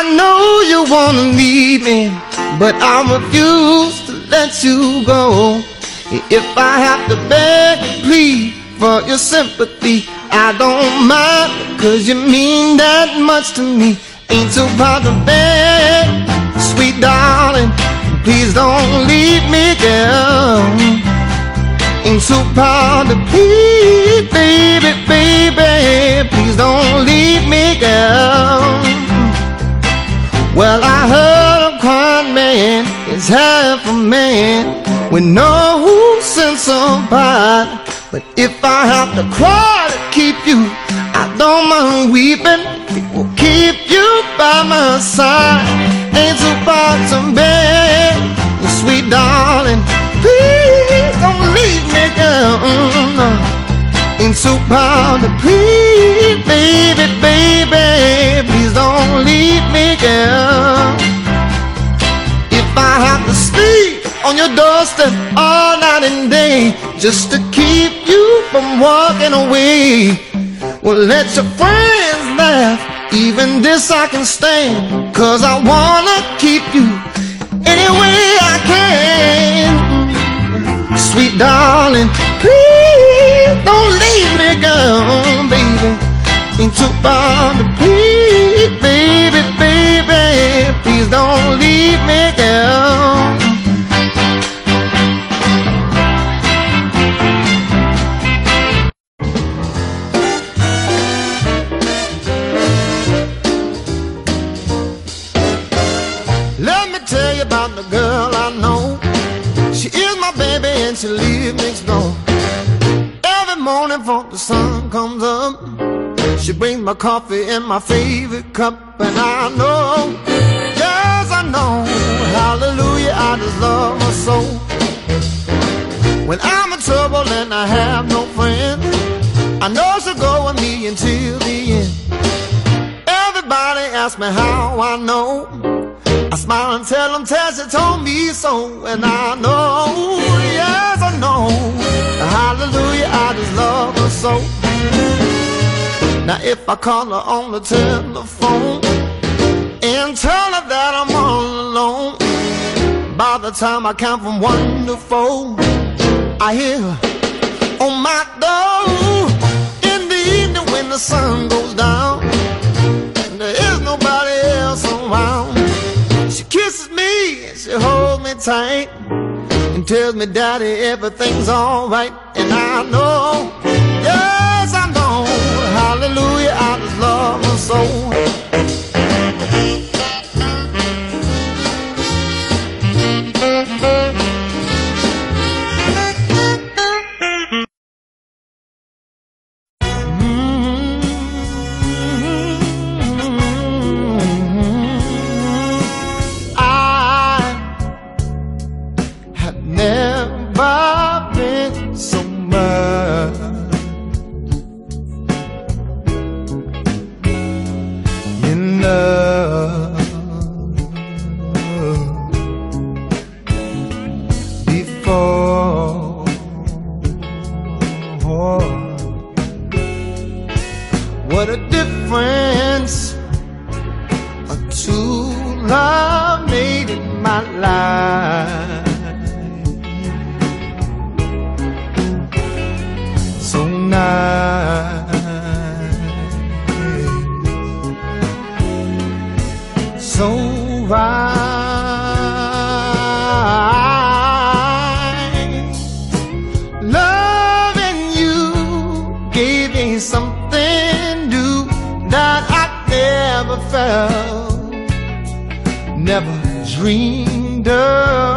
I know you wanna leave me, but I refuse to let you go. If I have to beg and plead for your sympathy, I don't mind, cause you mean that much to me. Ain't too proud to beg, sweet darling, please don't leave me, girl. Ain't too proud to plead, baby, baby, please don't leave me, girl. Well, I heard a crying man is half a man with no sense of pride. But if I have to cry to keep you, I don't mind weeping. It will keep you by my side. Ain't so far to bed, sweet darling. Please don't leave me, girl. Ain't so proud to please, baby, baby. Please don't leave me, girl. If I have to sleep on your doorstep all night and day just to keep you from walking away, well, let your friends laugh. Even this I can stand, cause I wanna keep you any way I can. Sweet darling, please don't leave me, girl, baby. Ain't too far to please, baby, baby. Please don't leave me, girl. Let me tell you about the girl I know. She is my baby and she lives next door. Morning before the sun comes up, she brings my coffee in my favorite cup. And I know, yes, I know, hallelujah, I just love her so. When I'm in trouble and I have no friends, I know she'll go with me until the end. Everybody asks me how I know. I smile and tell them Tasha told me so, and I know, yes I know, hallelujah, I just love her so. Now if I call her on the telephone and tell her that I'm all alone, by the time I count from one to four, I hear on my door. In the evening when the sun goes down, she holds me tight and tells me, Daddy, everything's alright. And I know, yes, I know, hallelujah, I just love her so. My life. So nice, so right. Loving you gave me something new that I never felt dreamed of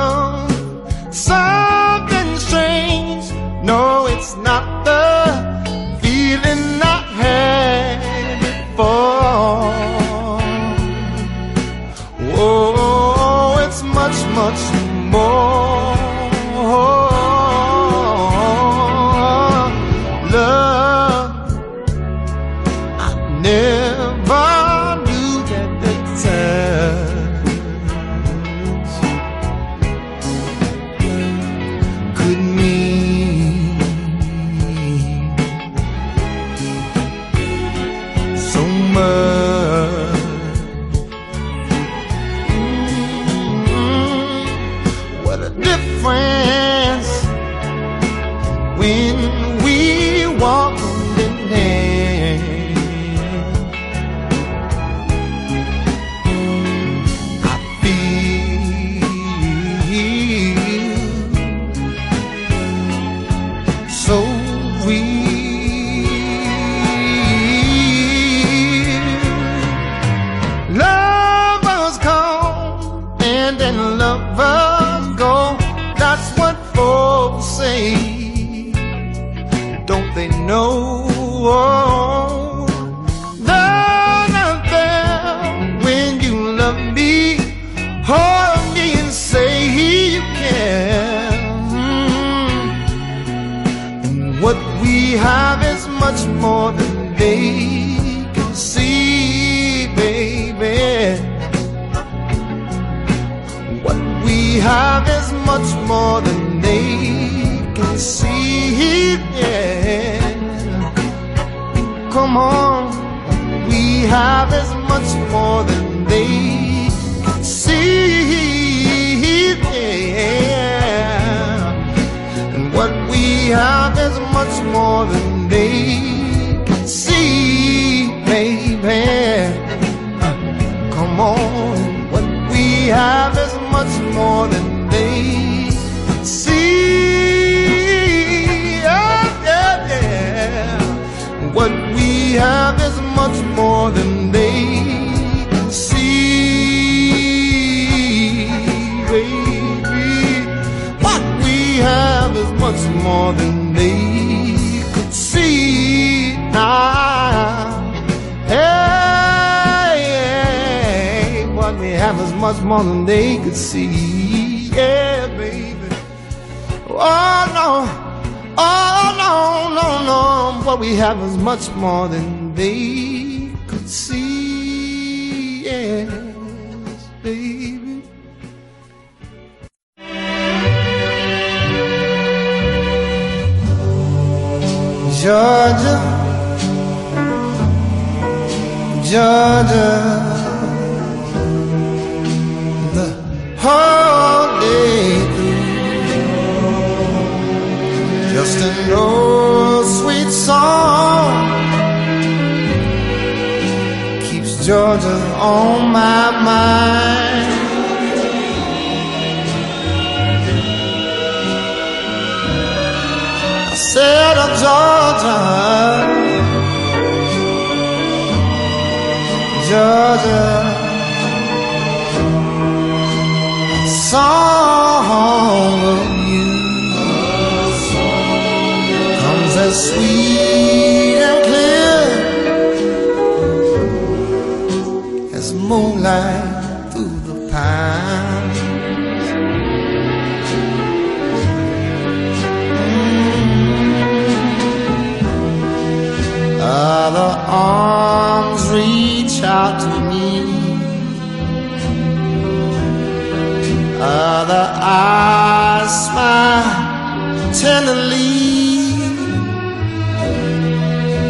Other eyes smile tenderly,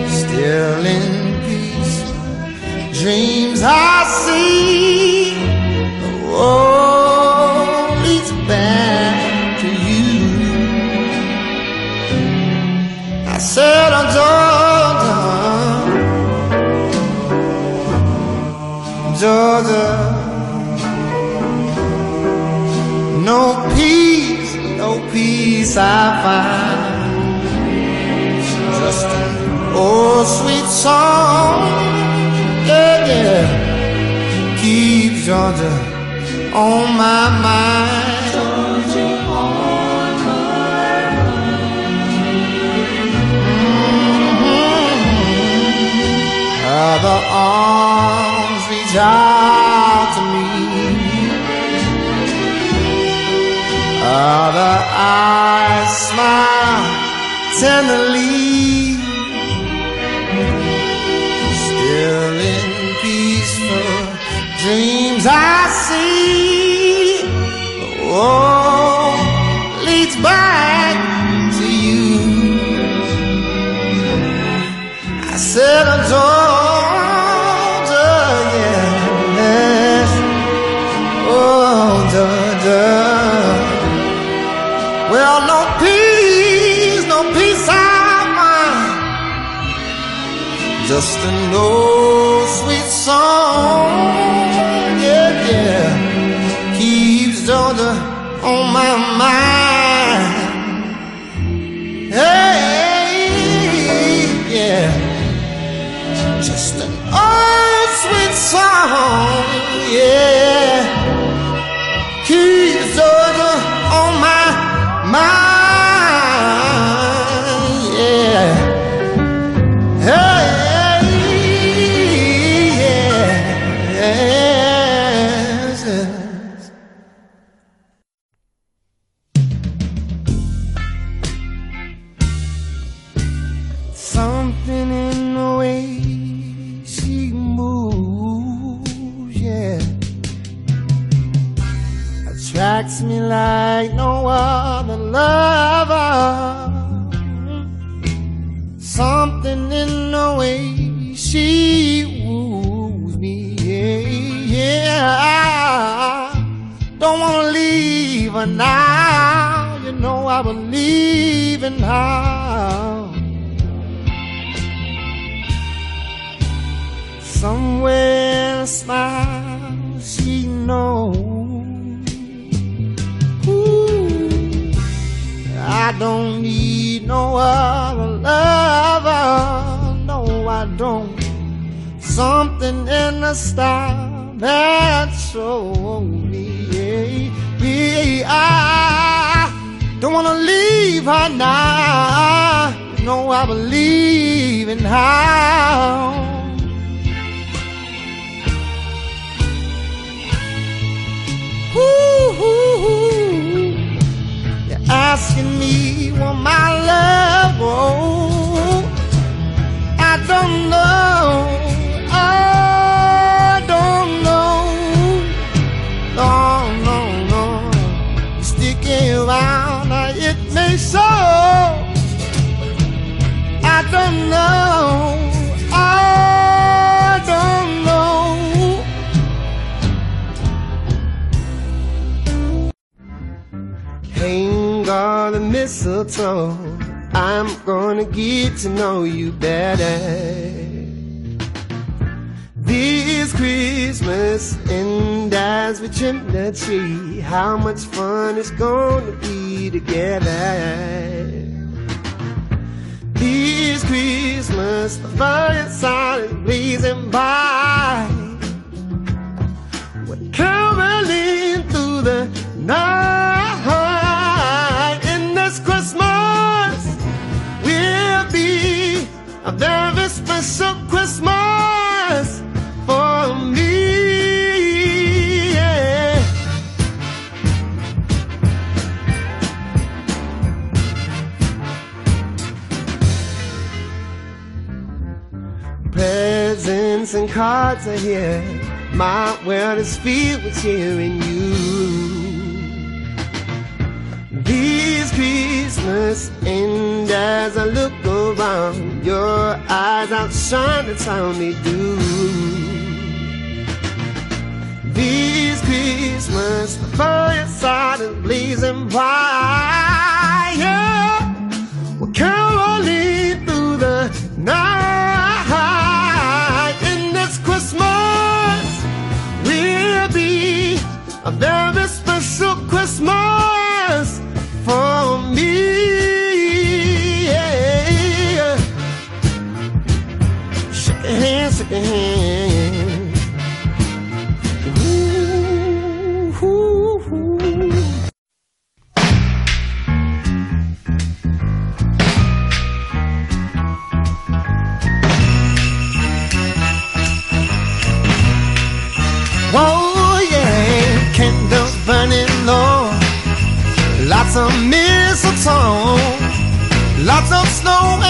still in peace. Dreams I see. peace I find. Just oh, sweet song, yeah, yeah. Keep Georgia on my mind. Georgia on my mind. Mm-hmm. How the arms reach out. Other eyes smile tenderly. Still in peaceful dreams I see. Oh. disorder on my mind. Something in the style that showed me. Yeah, I don't wanna leave her now. No, I believe in how. Asking me will my love grow? I don't know. So. I don't know. I don't know. Hang on the mistletoe. I'm gonna get to know you better. This Christmas, and as we trim the tree, how much fun it's gonna be together. This Christmas, the fireside is blazing by. We're caroling through the night. In this Christmas will be a very special Christmas for me. And cards are here. My world is filled with cheering you. This Christmas, and as I look around, your eyes outshine the town they do. This Christmas, fireside is blazing bright. Yeah. We're caroling through the night. A very special Christmas for me. Yeah. Shake your hand, shake your hand. Lots of mistletoe, lots of snow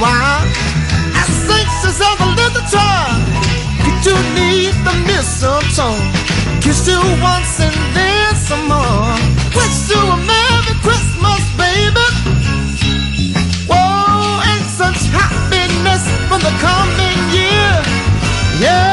wild, as anxious as a little child. Get you need the mistletoe, kiss you once and then some more. Wish you a Merry Christmas, baby. Whoa, and such happiness for the coming year. Yeah,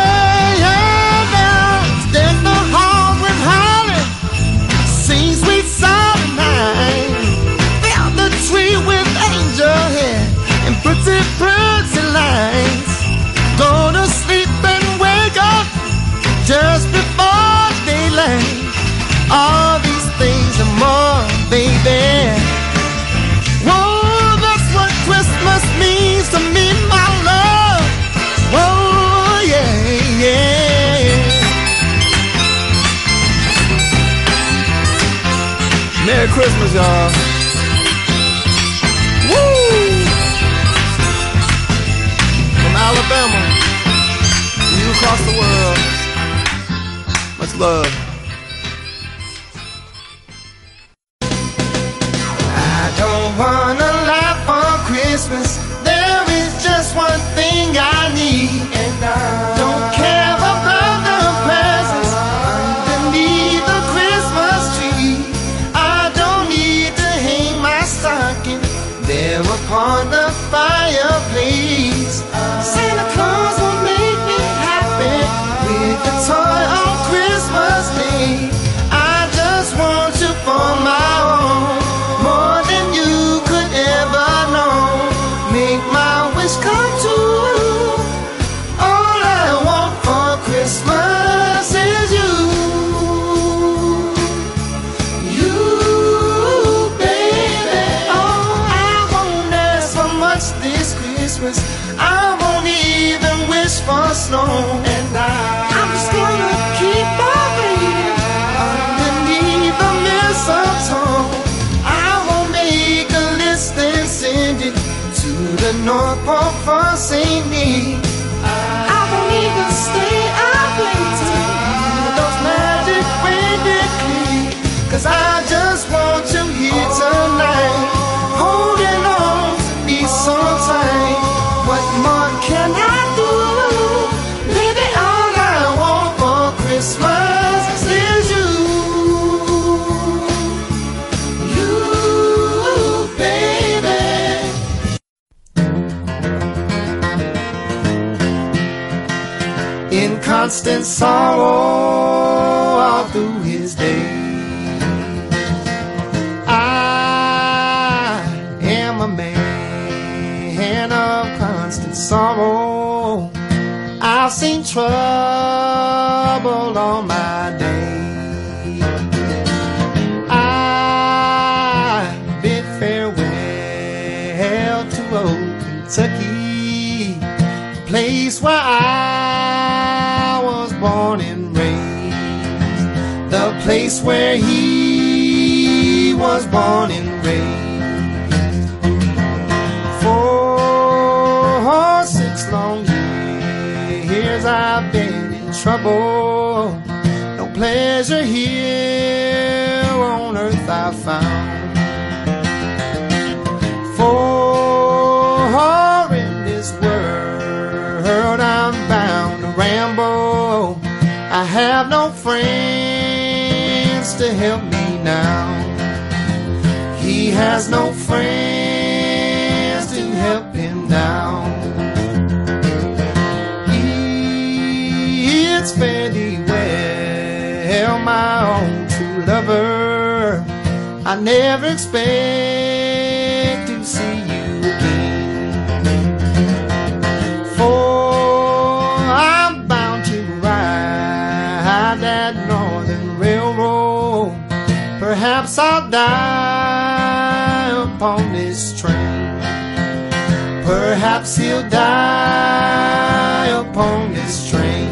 Christmas, y'all. Woo! From Alabama, you across the world. Much love. The North Pole sorrow was born and raised. For six long years I've been in trouble, no pleasure here on earth I found. For in this world I'm bound to ramble. I have no friends to help me now. He has no friends to help him now. It's fairly well, my own true lover. I never expect to see you again. For I'm bound to ride that northern railroad. Perhaps I'll die Perhaps he'll die upon this train.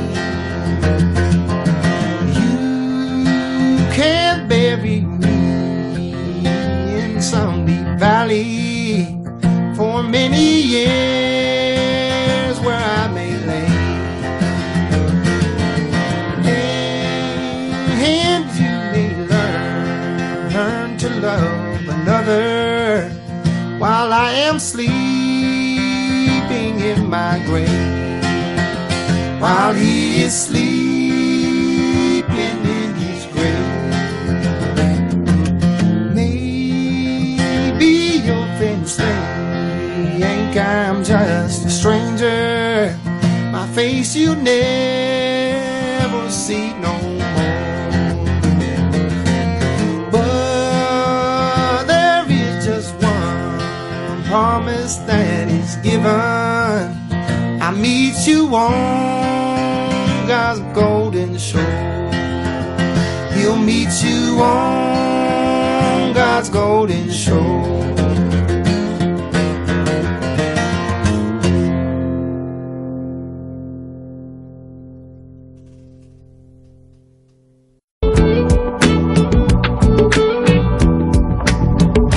You can bury me in some deep valley for many years where I may lay. And you may learn to love another while I am sleeping in my grave. While he is sleeping in his grave. Maybe your friends think I'm just a stranger. My face you never see no more. But there is just one promise that is given. I meet you on God's golden shore. He'll meet you on God's golden shore.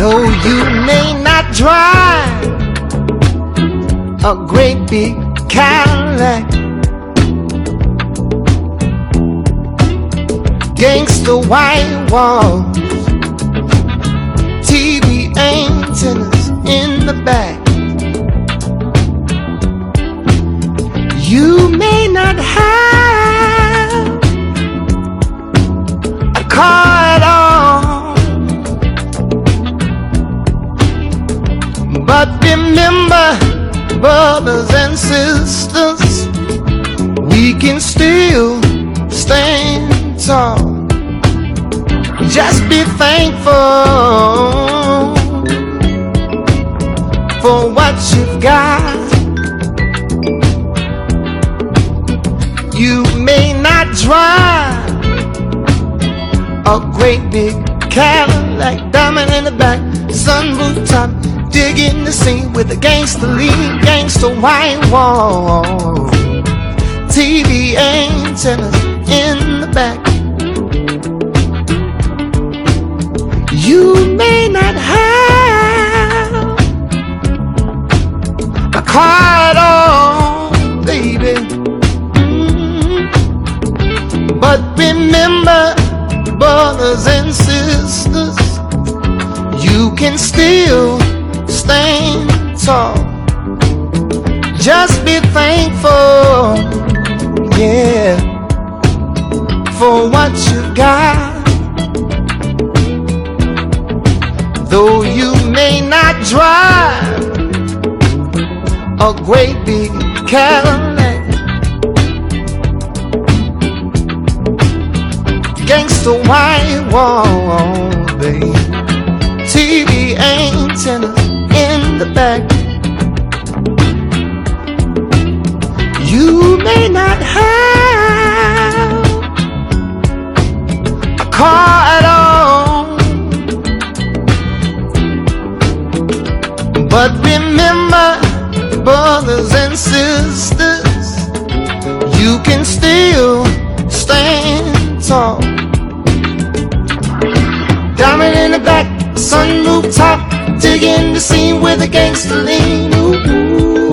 Though you may not drive a great big Cadillac, gangsta white walls, TV antennas in the back. You may not have a car at all, but remember, brothers and sisters, we can still stand tall. Just be thankful for what you've got. You may not drive a great big Cadillac, diamond in the back, sunroof top, digging the scene with a gangster lean, gangster white wall, TV antennas in the back. You may not have a car at all, baby. Mm. But remember, brothers and sisters, you can still stand tall. Just be thankful, yeah, for what you got. Though you may not drive a great big Cadillac, gangsta white wall, babe, TV antennas in the back. You may not have a car at all. But remember, brothers and sisters, you can still stand tall. Diamond in the back, sunroof top, digging the scene with a gangster lean. Ooh, ooh.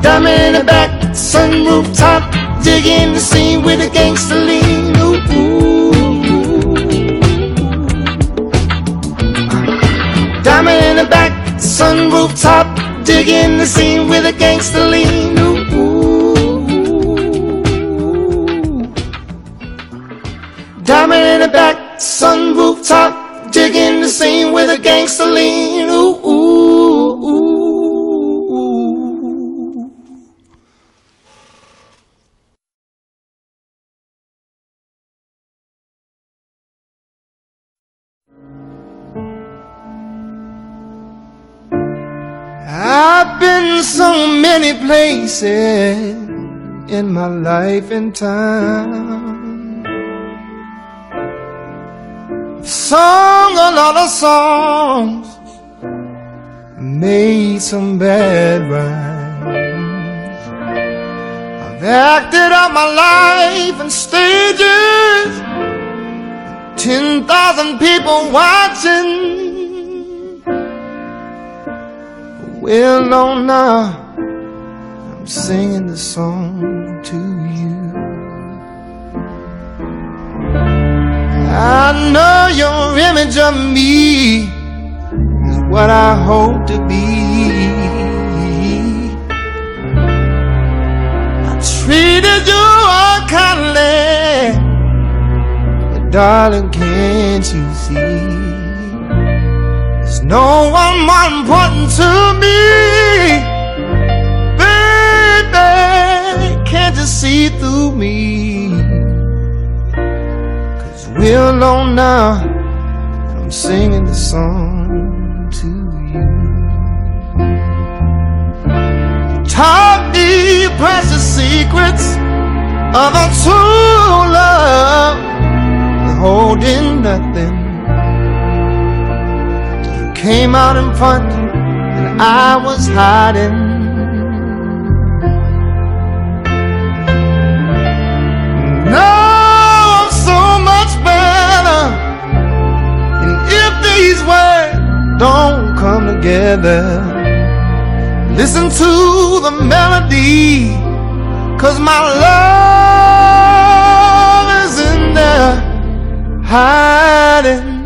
Diamond in the back, sunroof top, digging the scene with a gangster lean. Ooh, ooh. Diamond in the back, sunroof top, digging the scene with a gangster lean. Ooh. Diamond in the back, sunroof top, digging the scene with a gangster lean. Ooh, ooh, ooh. I've been so many places in my life and time. Sung a lot of songs, made some bad rhymes. I've acted out my life in stages, ten thousand people watching. Well, no, now I'm singing the song I know your image of me is what I hope to be. I treated you unkindly, but darling, can't you see? There's no one more important to me. Baby, can't you see through me? We're alone now. I'm singing the song to you. Taught me precious secrets of a true love holding nothing. You came out in front and I was hiding. These words don't come together, listen to the melody. Cause my love is in there hiding.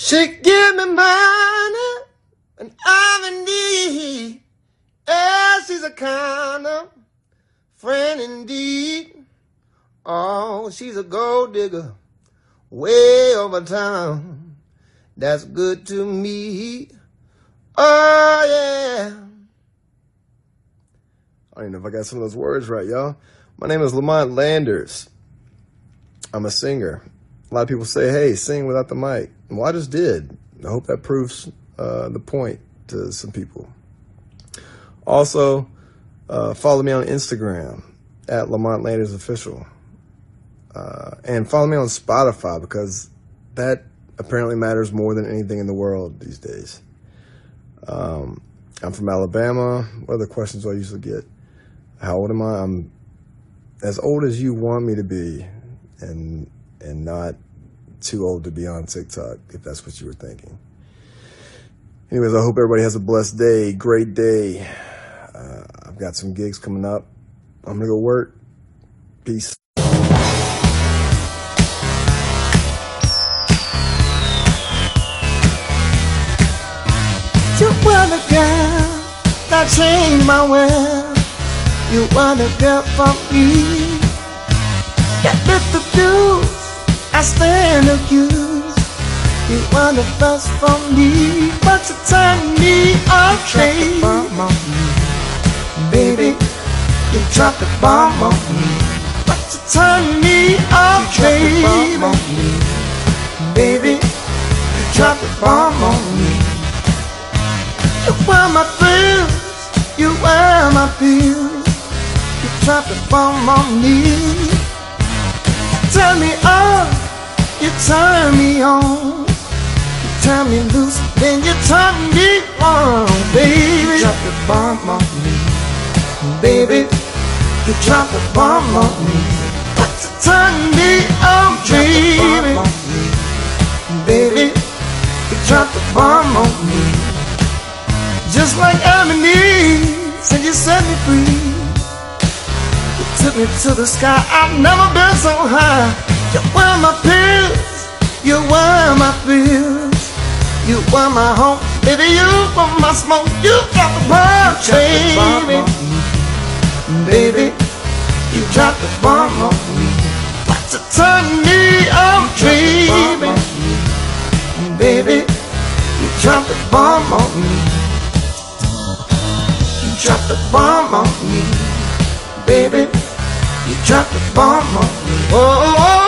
She give me money and I'm in need. Yeah, she's a kind of friend indeed. Oh, she's a gold digger way over town. That's good to me. Oh, yeah. I don't know if I got some of those words right, y'all. My name is Lamont Landers. I'm a singer. A lot of people say, hey, sing without the mic. Well, I just did. I hope that proves uh, the point to some people. Also, uh, follow me on Instagram at Lamont Landers Official. Uh, and follow me on Spotify because that apparently matters more than anything in the world these days. Um, I'm from Alabama. What other questions do I usually get? How old am I? I'm as old as you want me to be, and and not too old to be on TikTok, if that's what you were thinking. Anyways, I hope everybody has a blessed day, great day. Uh, I've got some gigs coming up. I'm gonna go work. Peace. You were the girl that changed my world. You were the girl for me. Get lit the views, I stand accused. You were the best for me, but you turned me off, baby. Baby, you dropped the bomb on me, but you turned me off, baby. Baby, you dropped the bomb on me. You were my thrills, you were my pills. You dropped the bomb on me. You turn me on, you turn me on. You turn me loose, then you turn me on, baby. You dropped the bomb on me, baby. You dropped the bomb on me. But you turn me on, baby. Baby, you dropped the bomb on me. Just like and said you set me free. You took me to the sky, I've never been so high. You were my pills, you were my fears. You were my home, baby, you were my smoke. You got the bomb, baby. Baby, you dropped the bomb on me. But you turned me on, baby. Baby, you dropped the bomb on me. You dropped the bomb on me, baby. You dropped the bomb on me. Oh, oh, oh,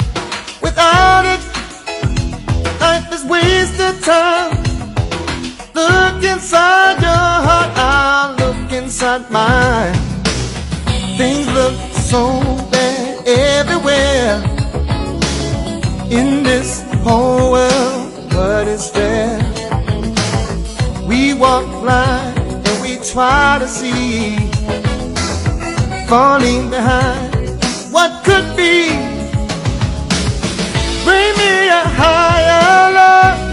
time. Look inside your heart, I look inside mine. Things look so bad everywhere in this whole world. What is there? We walk blind and we try to see falling behind what could be. Bring me a higher love.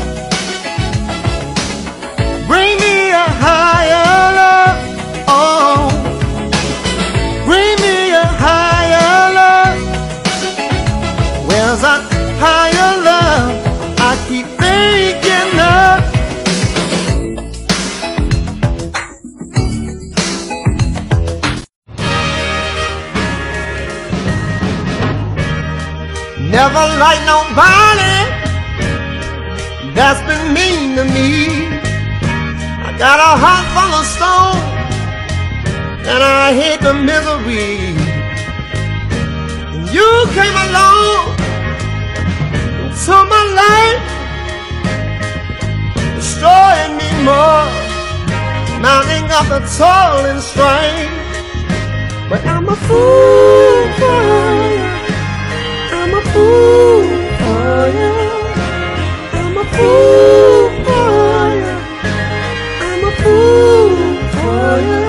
Like nobody that's been mean to me. I got a heart full of stone, and I hate the misery. And you came along into my life, destroying me more, mounting up the toil and strain. But I'm a fool fool for you. I'm a fool for you. I'm a fool for you.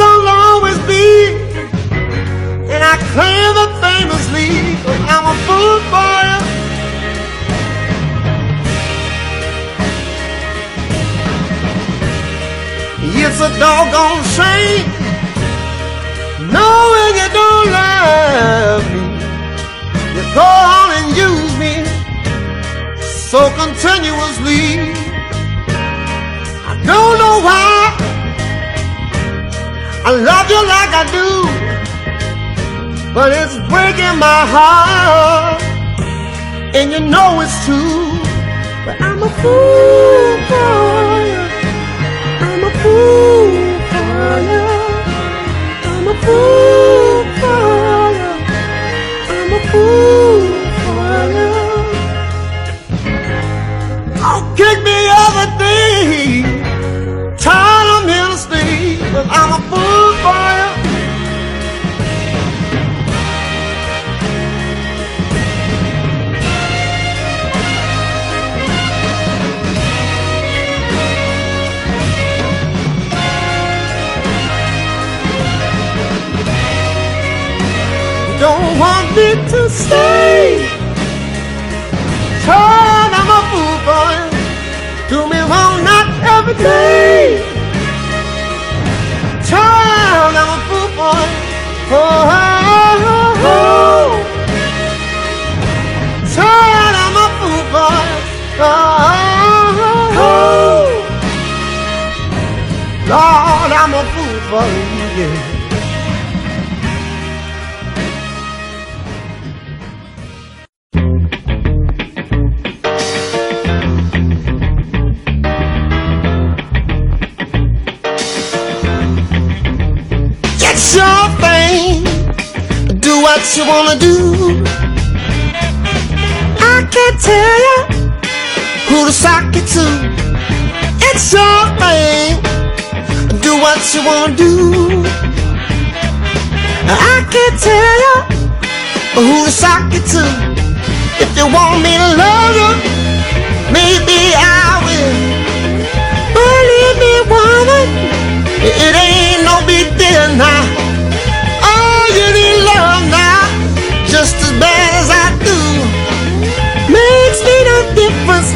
I'll always be, and I claim I'm a fool for you. It's a doggone shame don't love me. You go on and use me so continuously. I don't know why I love you like I do, but it's breaking my heart, and you know it's true. But I'm a fool for you. I'm a fool for you. I'm a fool for you. I'm me to stay. Child, I'm a fool you. Do me wrong, not every day. Child, I'm a fool you. Oh, oh, oh, oh. Child, I'm a fool you. Oh, oh, oh. Lord, I'm a fool for you, yeah. Your thing. Do what you wanna do. I can't tell you who to sock it to. It's your thing. Do what you wanna do. I can't tell you who to sock it to. If you want me to love you, maybe I will. Believe me, woman, it ain't no big deal now.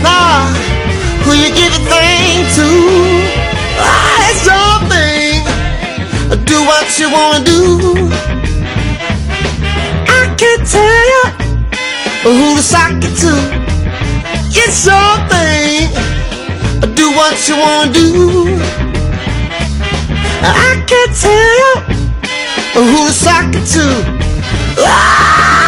Now who you give a thing to. Ah, it's your thing. Do what you wanna do. I can't tell you who to sock it to. It's your thing. Do what you wanna do. I can't tell you who to sock it to. Oh,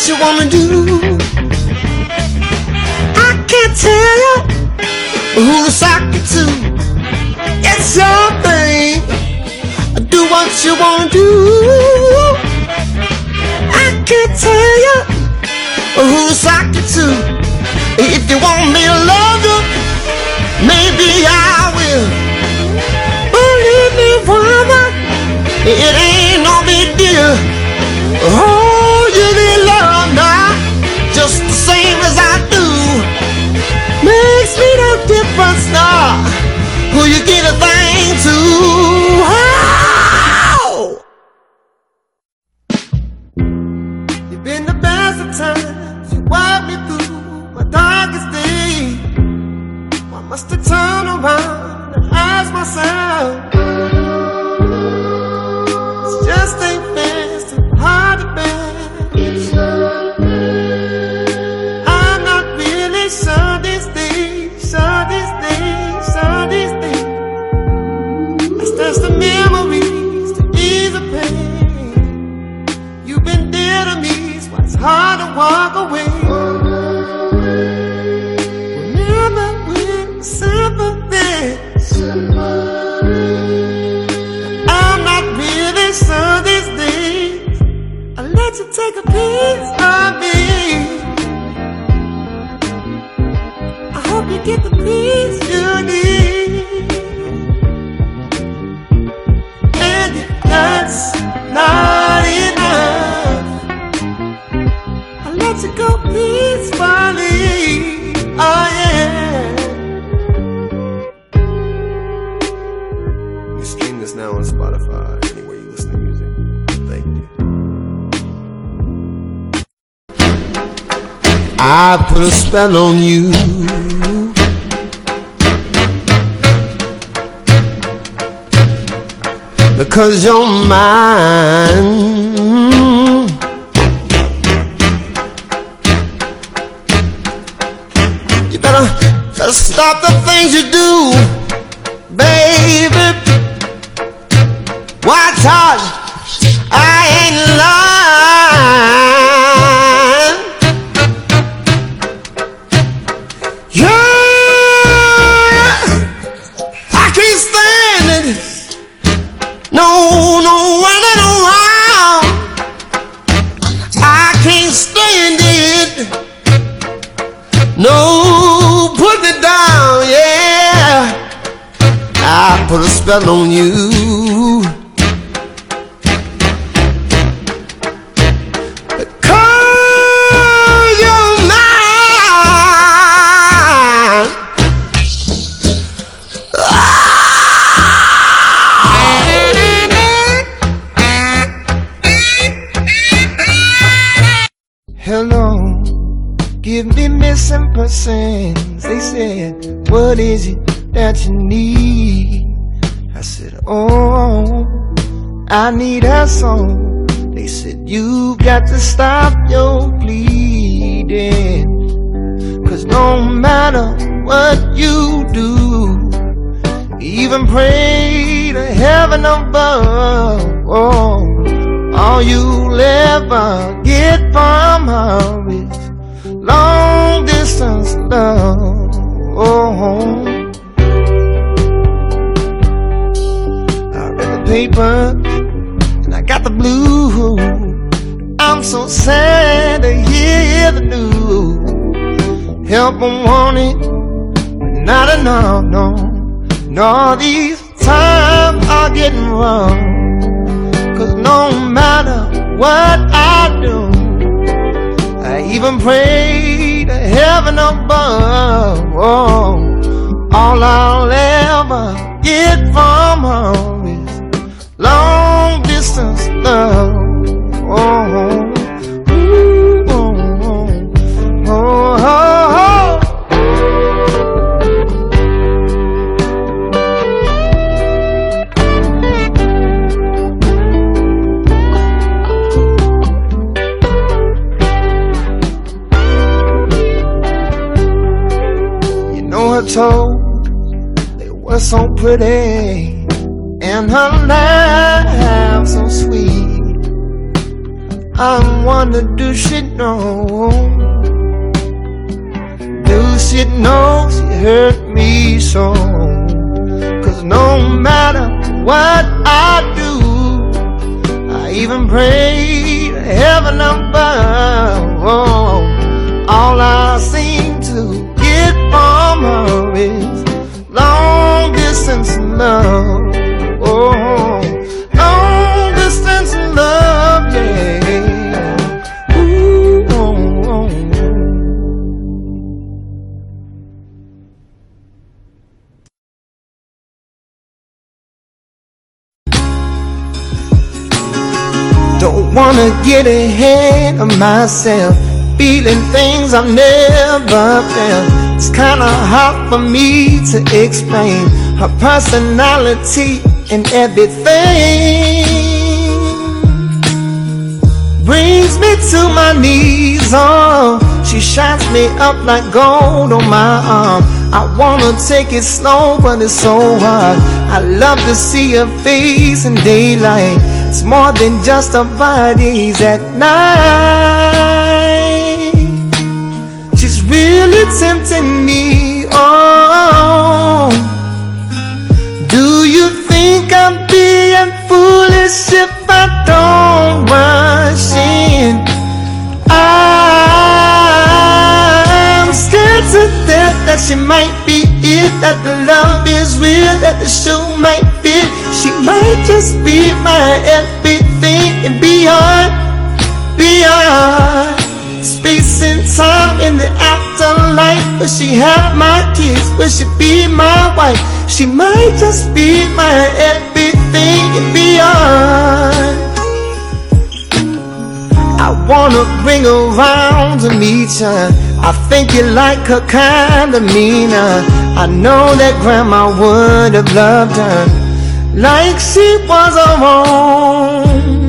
what you wanna do. I can't tell you who to sock it to. It's your thing. Do what you wanna do. I can't tell you who to sock it to. If you want me to love you, maybe I will. Believe me, woman, it ain't no big deal. Oh, now who you get a thing to. Put Hello, give me missing persons. They said, What is it that you need? I said, Oh, I need a song. They said, You got to stop your bleeding. Cause no matter what you do, even pray to heaven above. Oh, all you'll ever get from her is long distance love. Oh, I read the paper and I got the blues. I'm so sad to hear the news. Help I'm wanted, but not enough, no. No, these times are getting wrong. Cause no matter what I do, I even pray to heaven above. Oh, all I'll ever get from her is long distance love. Oh, her toes, they were so pretty, and her laugh so sweet. I wonder, do she know? Do she know she hurt me so? Cause no matter what I do, I even pray to heaven above. All I get is long distance love. Oh, long distance love, yeah. Oh, oh. Don't wanna get ahead of myself. feeling things I've never felt. It's kinda hard for me to explain her personality and everything. Brings me to my knees, oh, she shines me up like gold on my arm. I wanna take it slow, but it's so hard. I love to see her face in daylight. It's more than just her body's at night. Really tempting me, oh. Do you think I'm being foolish if I don't rush in? I'm scared to death that she might be it, that the love is real, that the shoe might fit. She might just be my everything and beyond, beyond. Time in the afterlife. Will she have my kids? Will she be my wife? She might just be my everything and beyond. I wanna bring her round to meet ya. I think you like her kind of meaner. I know that grandma would have loved her like she was her own.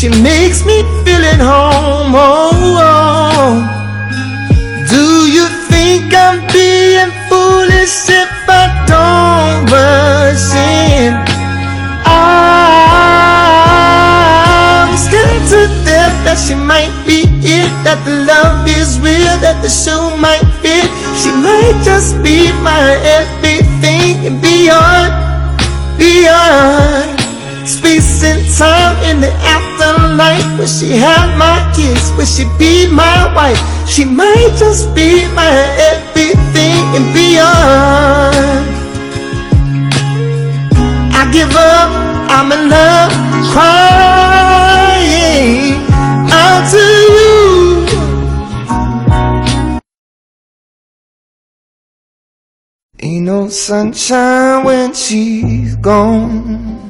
She makes me feel at home. Oh, oh. Do you think I'm being foolish if I don't rush in? I'm scared to death that she might be it, that the love is real, that the shoe might fit. She might just be my everything and beyond, beyond. Space and time in the afterlife. Will she have my kids? Will she be my wife? She might just be my everything and beyond. I give up, I'm in love, crying out to you. Ain't no sunshine when she's gone.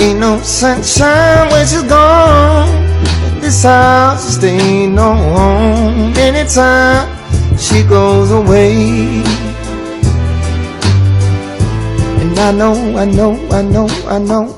Ain't no sunshine when she's gone. This house just ain't no home. Anytime she goes away. And I know, I know, I know, I know,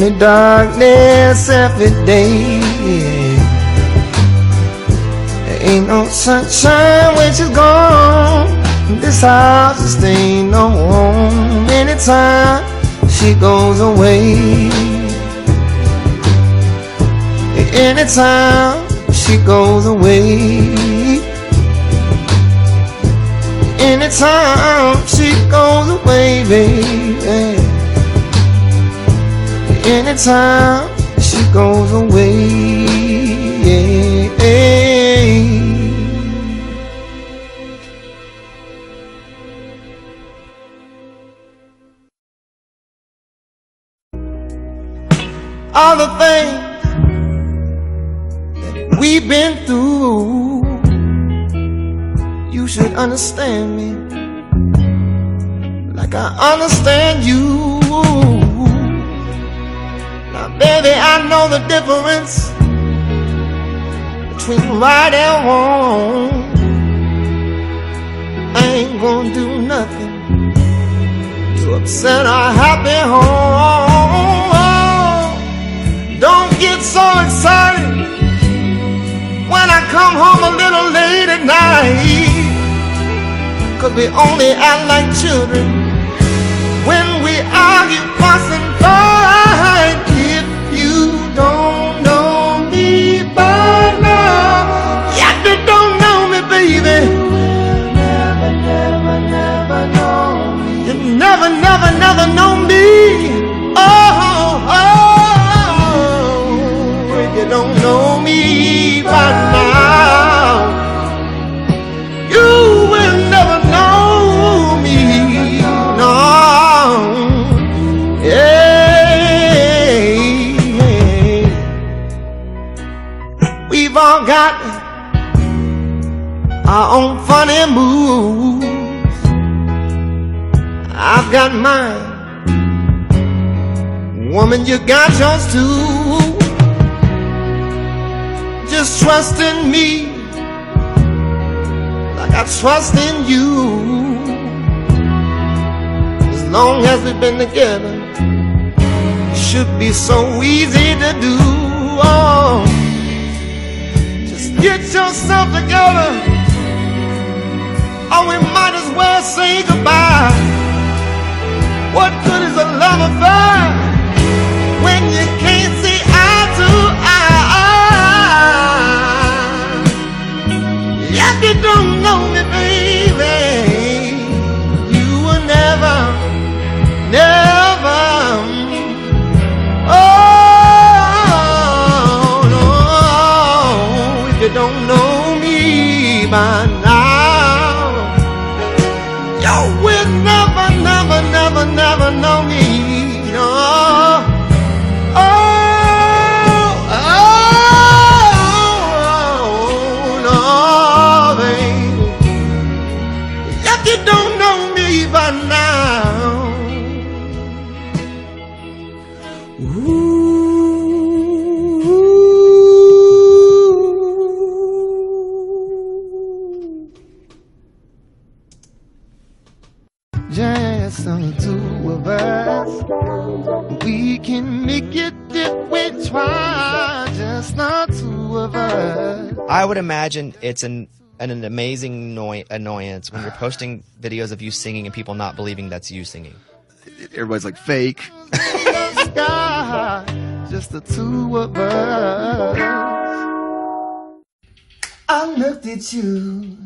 Only darkness every day. There ain't no sunshine when she's gone. This house just ain't no home. Anytime she goes away. Anytime she goes away. Anytime she goes away, baby. Anytime she goes away. All the things that we've been through, you should understand me like I understand you. Baby, I know the difference between right and wrong. I ain't gonna do nothing to upset our happy home. Oh, don't get so excited when I come home a little late at night. Cause we only act like children when we argue, fuss, and fight. I've mine. Woman, you got yours too. Just trust in me like I trust in you. As long as we've been together, it should be so easy to do. Oh, just get yourself together, or we might as well say goodbye. What good is a love affair when you can't see eye to eye? If you don't know me, baby, would imagine it's an an, amazing annoy- annoyance when you're posting videos of you singing and people not believing that's you singing. Everybody's like fake. sky, just the two of us. I looked at you,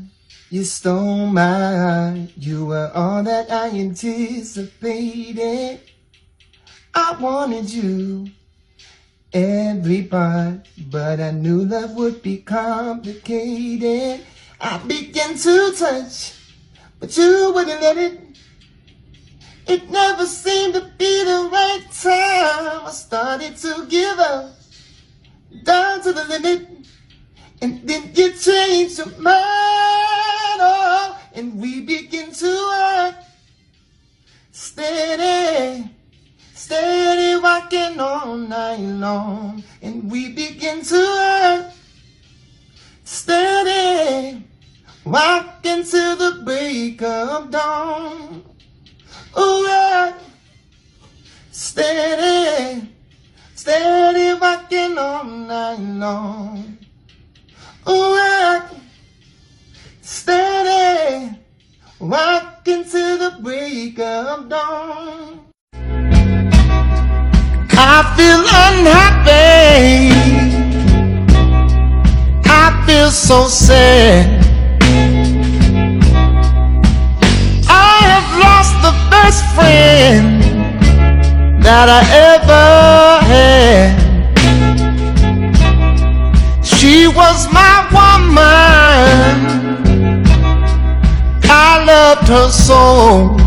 you stole my heart. You were all that I anticipated. I wanted you every part, but I knew love would be complicated. I began to touch, but you wouldn't let it. It never seemed to be the right time. I started to give up, down to the limit, and then you changed your mind. Oh, and we begin to work steady, steady rocking all night long, and we begin to work steady, rocking till the break of dawn. Ooh, yeah. Steady, steady rocking all night long. Ooh, yeah. Steady, rocking till the break of dawn. I feel unhappy. I feel so sad. I have lost the best friend that I ever had. She was my woman. I loved her so.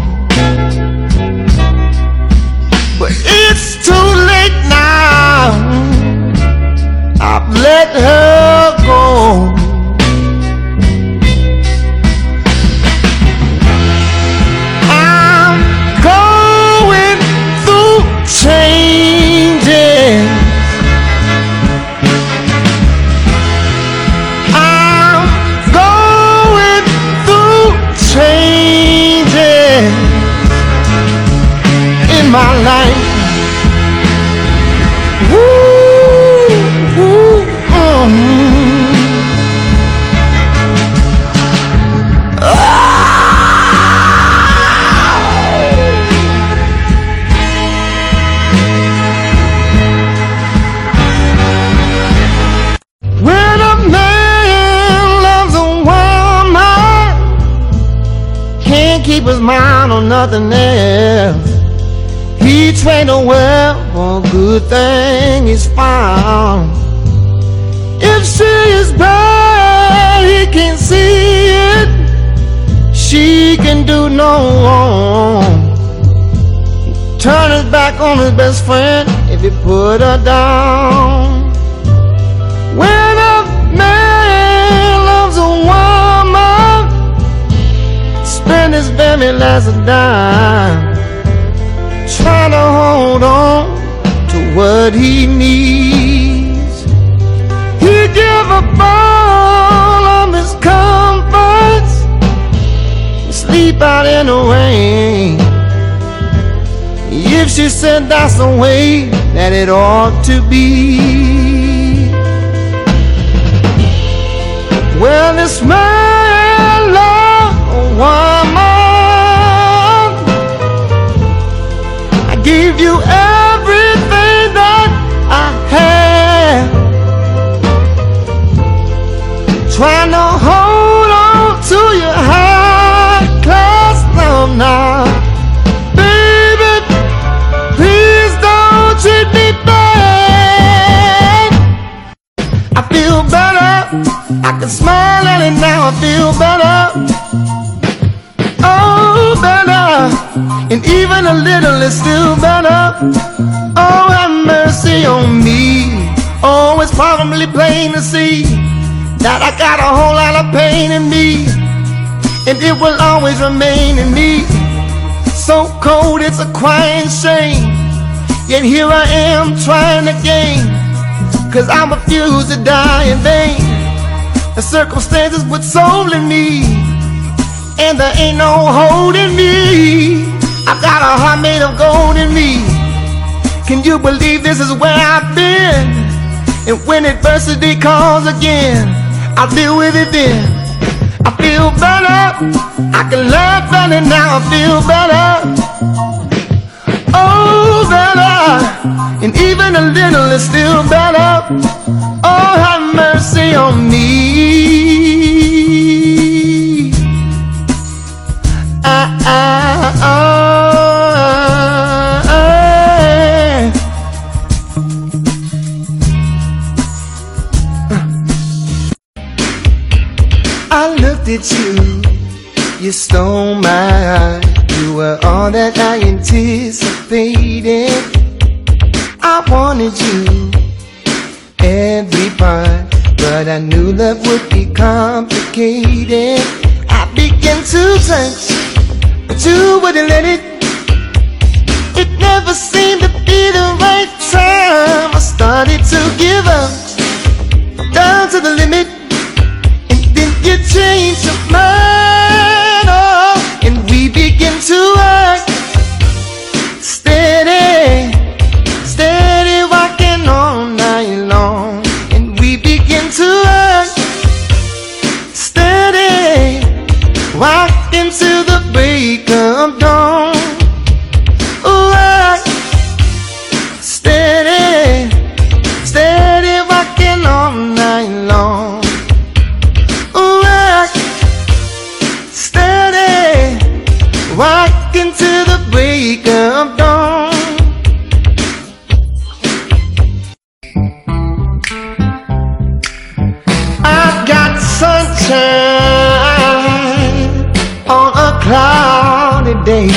Nothing else. He trained her well for good thing is found. If she is bad, he can see it. She can do no wrong. Turn his back on his best friend if he put her down. Woman, spend his very last dime trying to hold on to what he needs. He give up all of his comforts, sleep out in the rain. If she said that's the way that it ought to be. Well, this man loved a you everything that I had. Trying to hold on to your high class love now. Baby, please don't treat me bad. I feel better. I can smile at it now. I feel better. Oh, better. And even a little is still better. Oh, have mercy on me. Oh, it's probably plain to see that I got a whole lot of pain in me. And it will always remain in me. So cold, it's a crying shame. Yet here I am trying again. Cause I refuse to die in vain. The circumstances would soul in me. And there ain't no holding me. I've got a heart made of gold in me. Can you believe this is where I've been? And when adversity calls again, I'll deal with it then. I feel better. I can laugh better now. I feel better. Oh, better. And even a little is still better. Oh, have mercy on me. Ah, ah, looked at you, you stole my heart. You were all that I anticipated. I wanted you every part, but I knew love would be complicated. I began to touch, but you wouldn't let it. It never seemed to be the right time. I started to give up, down to the limit. Change your mind, oh, and we begin to day.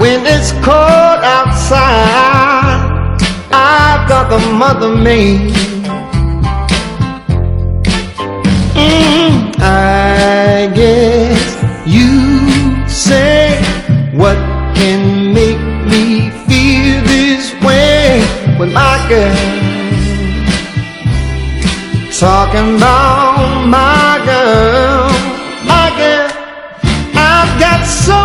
When it's cold outside, I've got the mother maid. Mm, I guess you say what can make me feel this way when my girl talking about my girl, so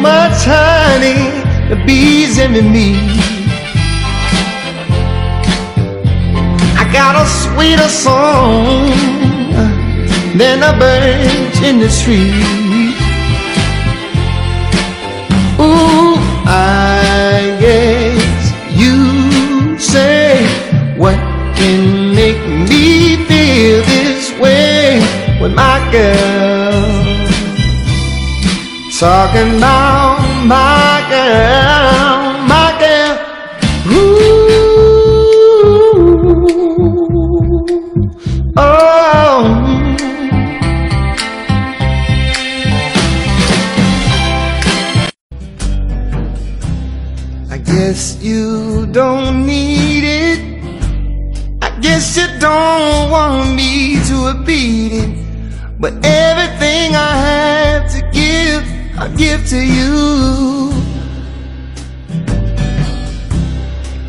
much honey, the bees in me. I got a sweeter song than a bird in the tree. Ooh, I guess you say what can make me feel this way when talking about my girl, my girl. Ooh, oh. I guess you don't need it. I guess you don't want me to beat it. But everything I have to give, I give to you.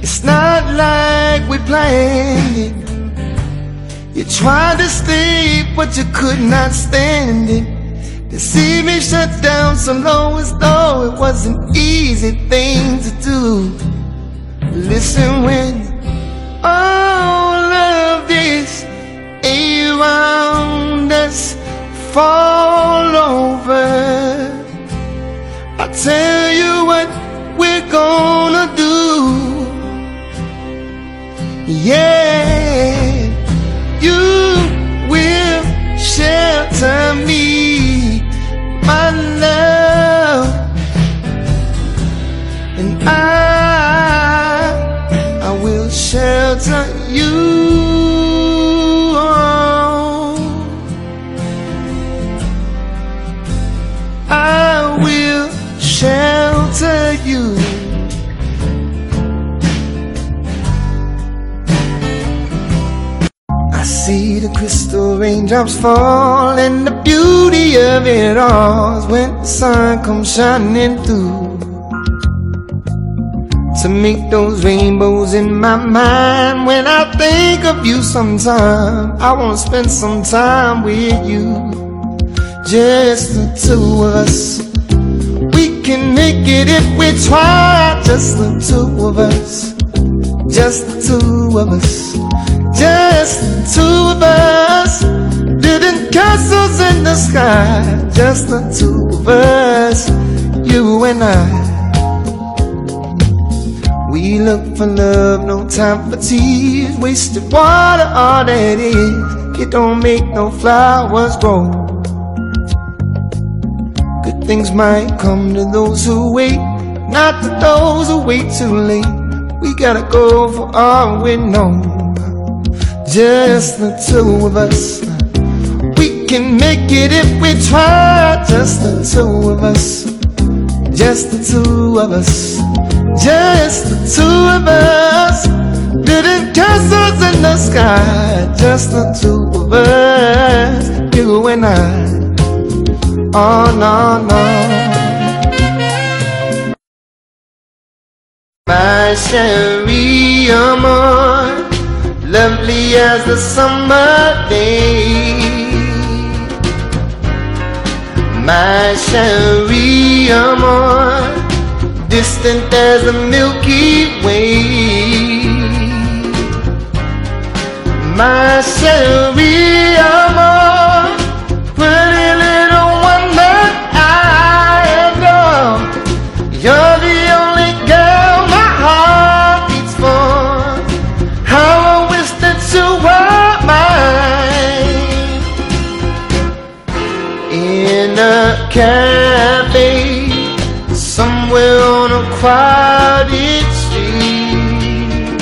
It's not like we planned it. You tried to sleep, but you could not stand it. To see me shut down so low as though it was an easy thing to do. Listen when all of this around us fall over. I tell you what we're gonna do. Yeah, you will shelter me, crystal raindrops fall, and the beauty of it all is when the sun comes shining through. To make those rainbows in my mind when I think of you sometime. I wanna spend some time with you. Just the two of us. We can make it if we try. Just the two of us. Just the two of us. Just the two of us. Building castles in the sky. Just the two of us. You and I. We look for love, no time for tears. Wasted water, all that is. It don't make no flowers grow. Good things might come to those who wait, not to those who wait too late. We gotta go for all we know. Just the two of us. We can make it if we try. Just the two of us. Just the two of us. Just the two of us. Building castles in the sky. Just the two of us. You and I. Oh, no, no. My Cherie lovely as the summer day. My Cherie Amour, distant as the Milky Way. My Cherie Amour, crowded street.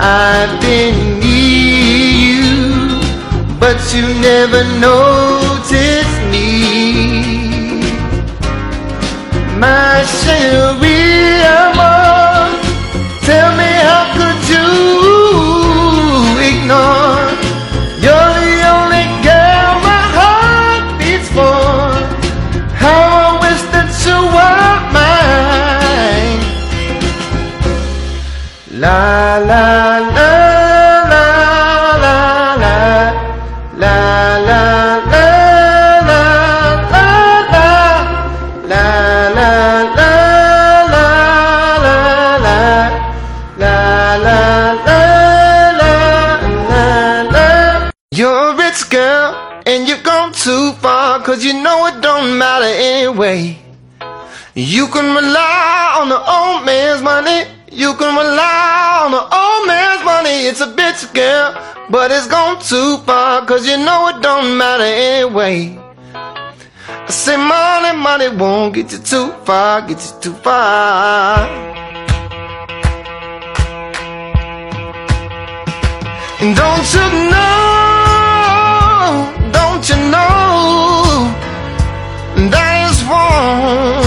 I've been near you, but you never noticed me. My Cherie You can rely on the old man's money You can rely on the old man's money It's a bitch girl But it's gone too far Cause you know it don't matter anyway I say money, money won't get you too far, get you too far. And don't you know, don't you know, that is wrong.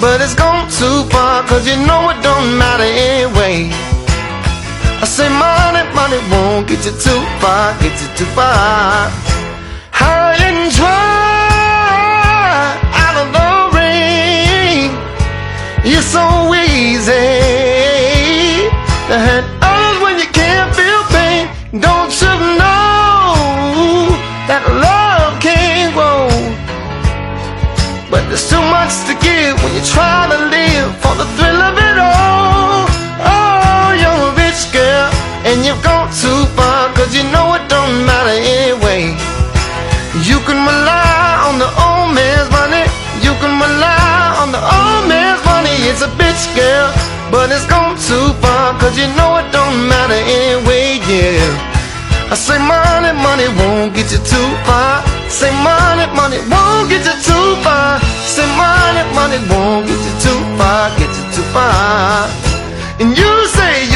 But it's gone too far. Cause you know it don't matter anyway. I say money, money won't get you too far, get you too far. High and dry out of the rain. You're so easy to hurt others when you can't feel pain. Don't you know that love can't grow? But there's too much to give you try to live for the thrill of it all. Oh, you're a rich girl and you've gone too far, cause you know it don't matter anyway. You can rely on the old man's money. You can rely on the old man's money. It's a bitch girl, but it's gone too far. Cause you know it don't matter anyway, yeah. I say money, money won't get you too far. Say money, money won't get you too far. Say money, money won't get you too far, get you too far. And you say you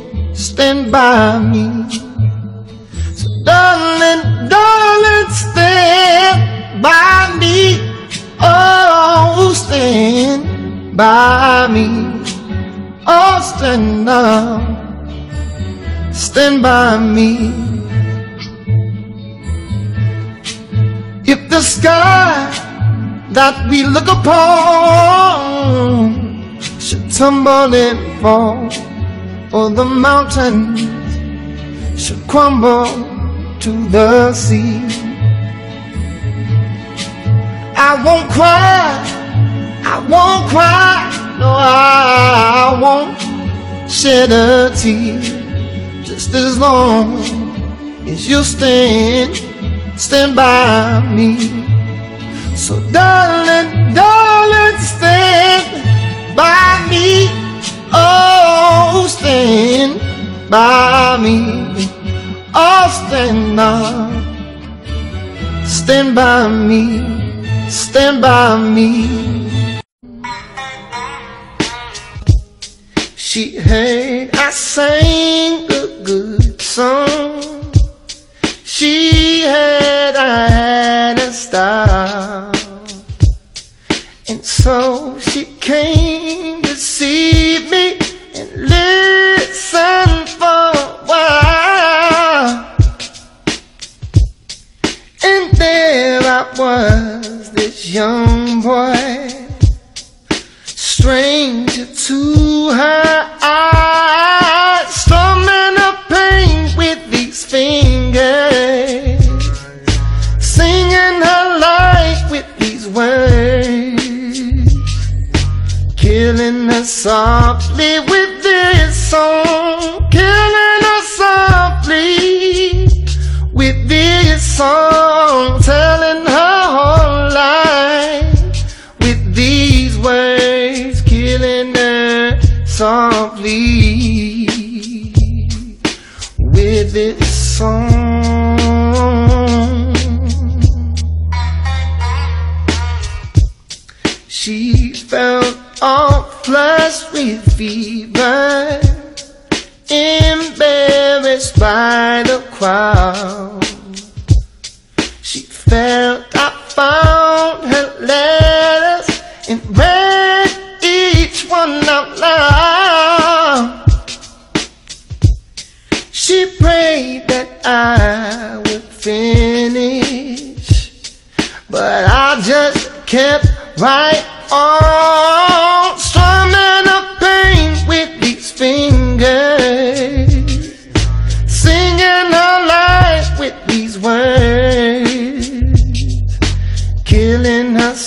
stand by me. So darling, darling, stand by me. Oh, stand by me. Oh, stand now. Stand by me. If the sky that we look upon should tumble and fall, or the mountains should crumble to the sea, I won't cry, I won't cry, no, I won't shed a tear, just as long as you stand stand by me. So darling, darling, stand by me. Oh, stand by me. Oh, stand now. Stand by me. Stand by me. She heard I sang a good song. She had I had a style, so she came to see me and listen for a while. And there I was, this young boy, stranger to her us softly with this song, killing us softly with this song, telling her whole life with these words, killing her softly with this song. She felt all hopeless with fever, embarrassed by the crowd. She felt I found her letters and read each one out loud. She prayed that I would finish, but I just kept right on.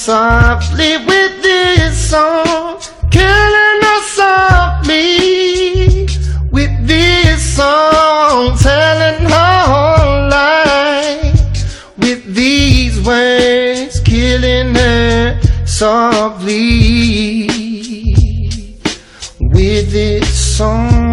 softly with this song, killing us softly with this song, telling her lie with these words, killing her softly with this song.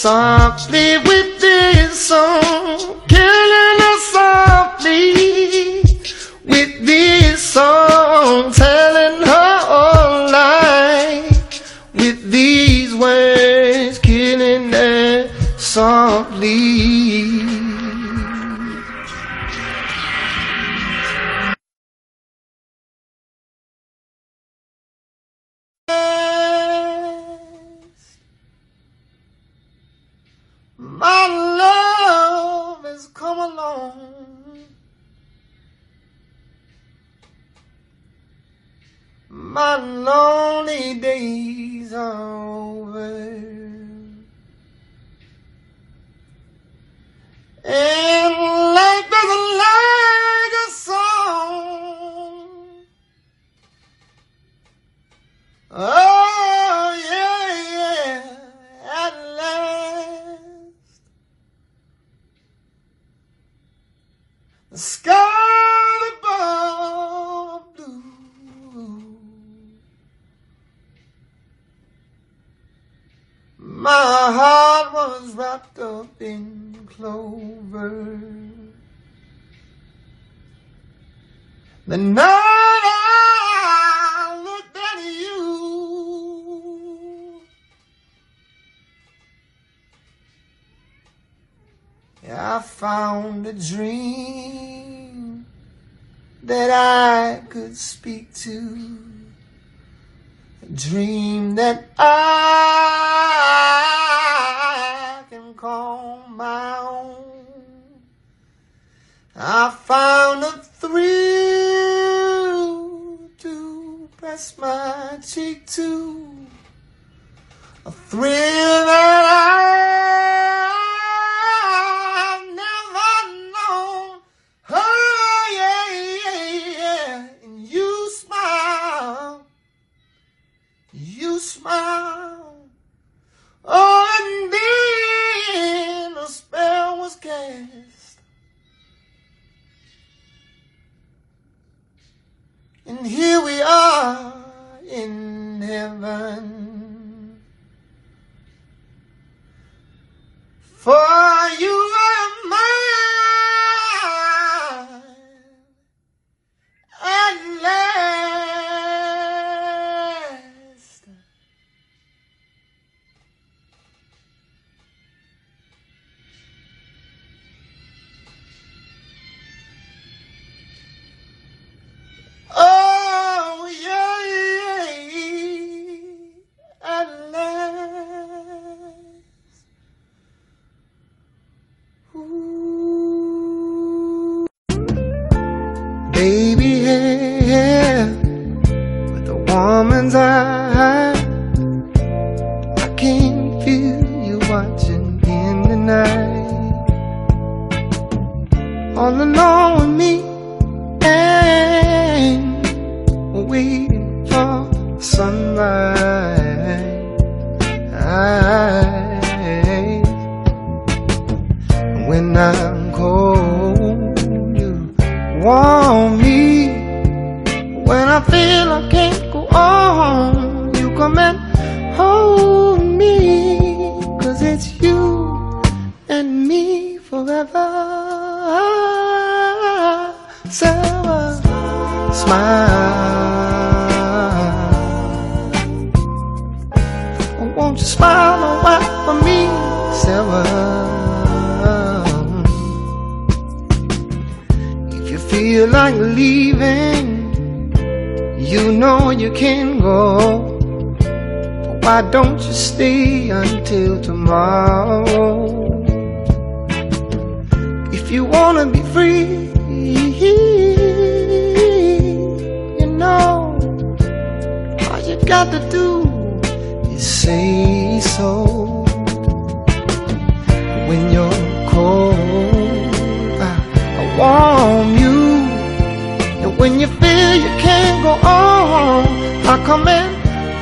softly with this song, killing us softly with this song, telling her all life with these words, killing us softly. My love has come along. My lonely days. got to do is say so. When you're cold, I, I warm you. And when you feel you can't go on, I come and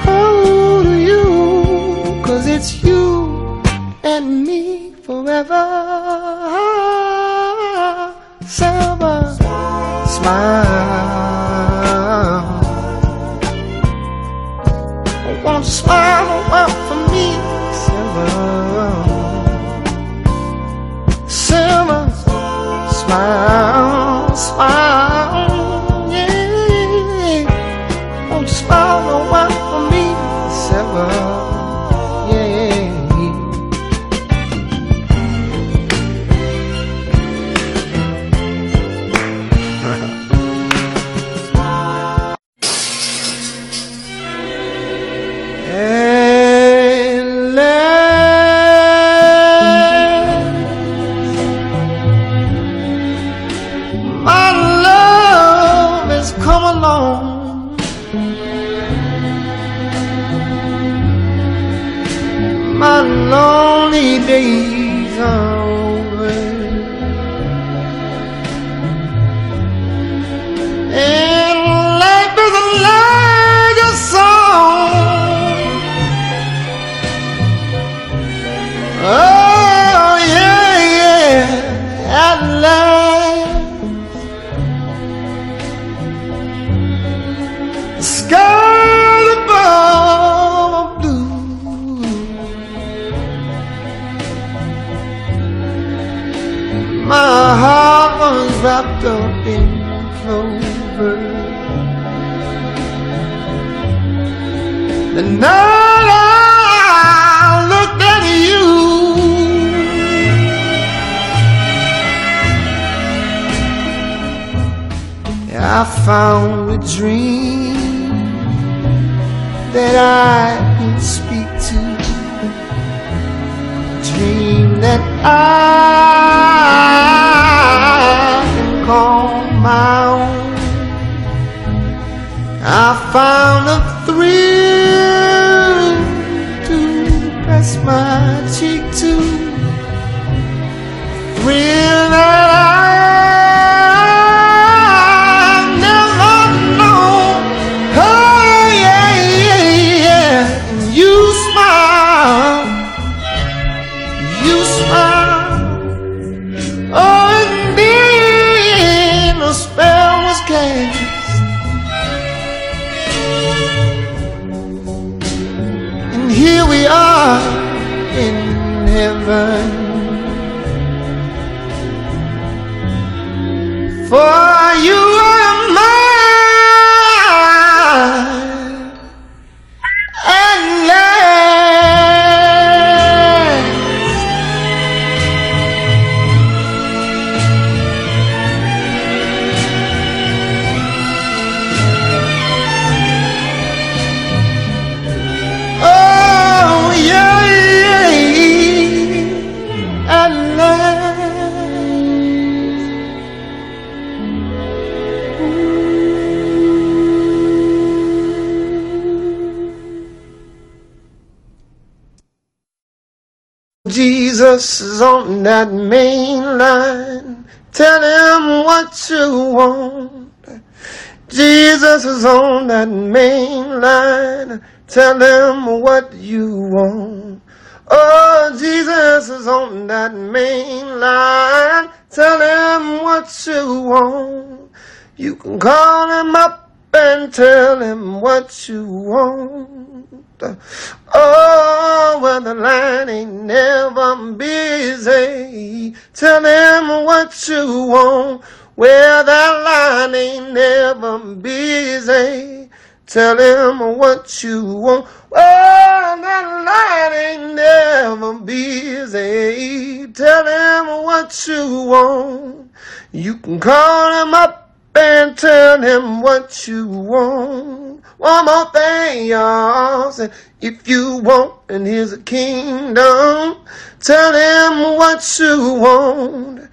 hold you. Cause it's you and me forever. Summer, smile. Tell him what you want. Jesus is on that main line. Tell him what you want. Oh, Jesus is on that main line. Tell him what you want. You can call him up and tell him what you want. Oh, well, the line ain't never busy. Tell him what you want. Well, that line ain't never busy. Tell him what you want. Well, that line ain't never busy. Tell him what you want. You can call him up and tell him what you want. One more thing, y'all. Say, if you want, and here's a kingdom. Tell him what you want.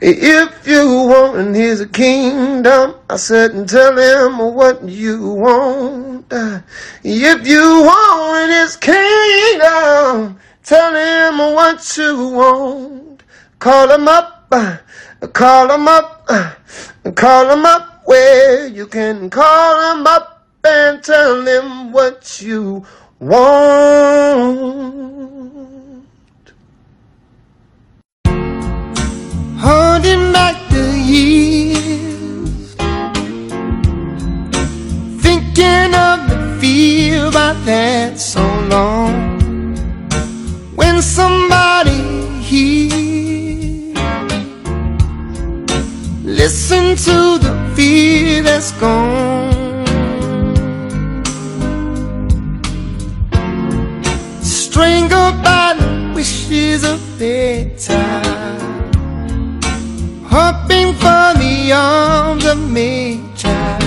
If you want, and here's a kingdom. I said, and tell him what you want. If you want, and his kingdom. Tell him what you want. Call him up. Call him up. Call him up where you can call him up and tell him what you want. Holding back the years, thinking of the feel I've had so long. When somebody here Listen to the fear that's gone. Strangled by the wishes of their time. Hoping for the arms of nature.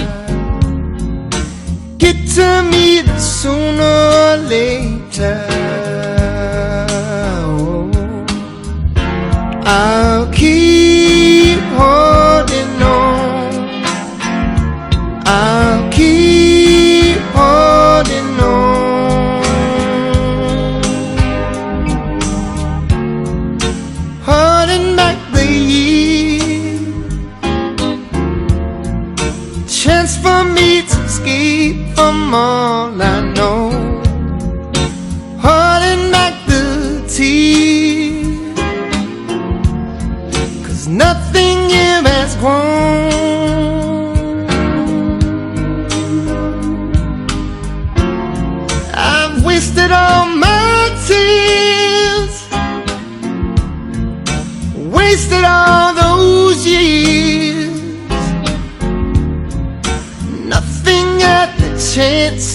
Get to me sooner or later. Oh. I'll all I know. Holding back the tears. Cause nothing here has grown. I've wasted all my tears, wasted all chance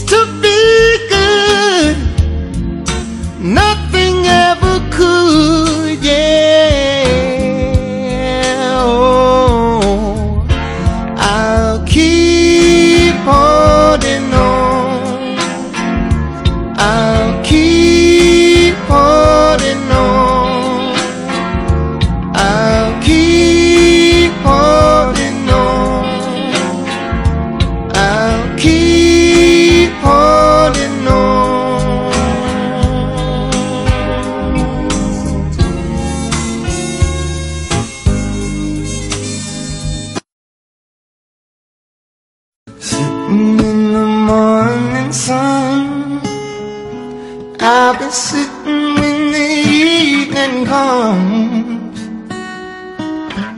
I'll been sitting when the evening comes,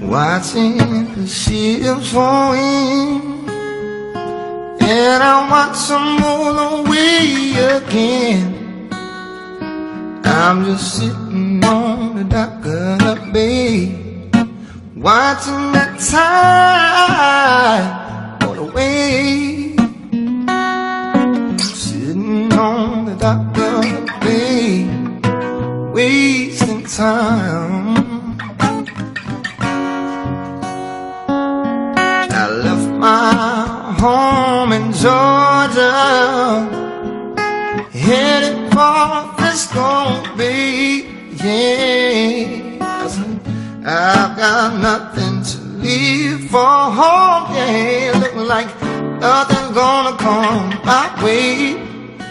watching the ships roll in, and I watch them roll away again. I'm just sitting on the dock of the bay, watching the tide go away. Sitting on the dock wasting time. I left my home in Georgia, headed for Frisco Bay. Yes, I've got nothing to leave for home. Yeah, looking like nothing's gonna come my way.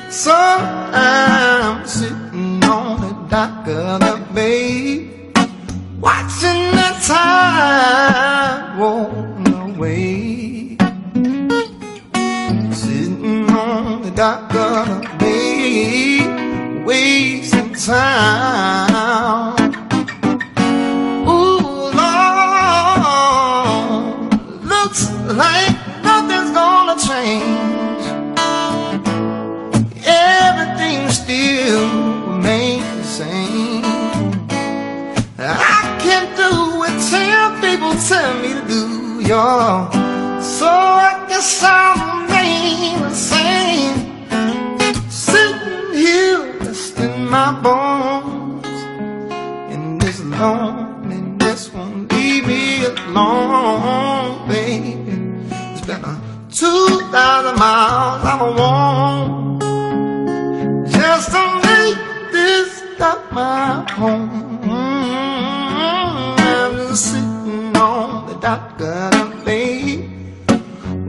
So I'm sitting on the dock of the bay, watching the time roll away. Sitting on the dock of the bay, wasting time. Ooh, looks like nothing's gonna change. Tell me to do, y'all. So I guess I'll remain the same. Sitting here, resting my bones. And this loneliness won't leave me alone, baby. It's been a 2,000 miles I've walked just to make this not my home. Of the bay,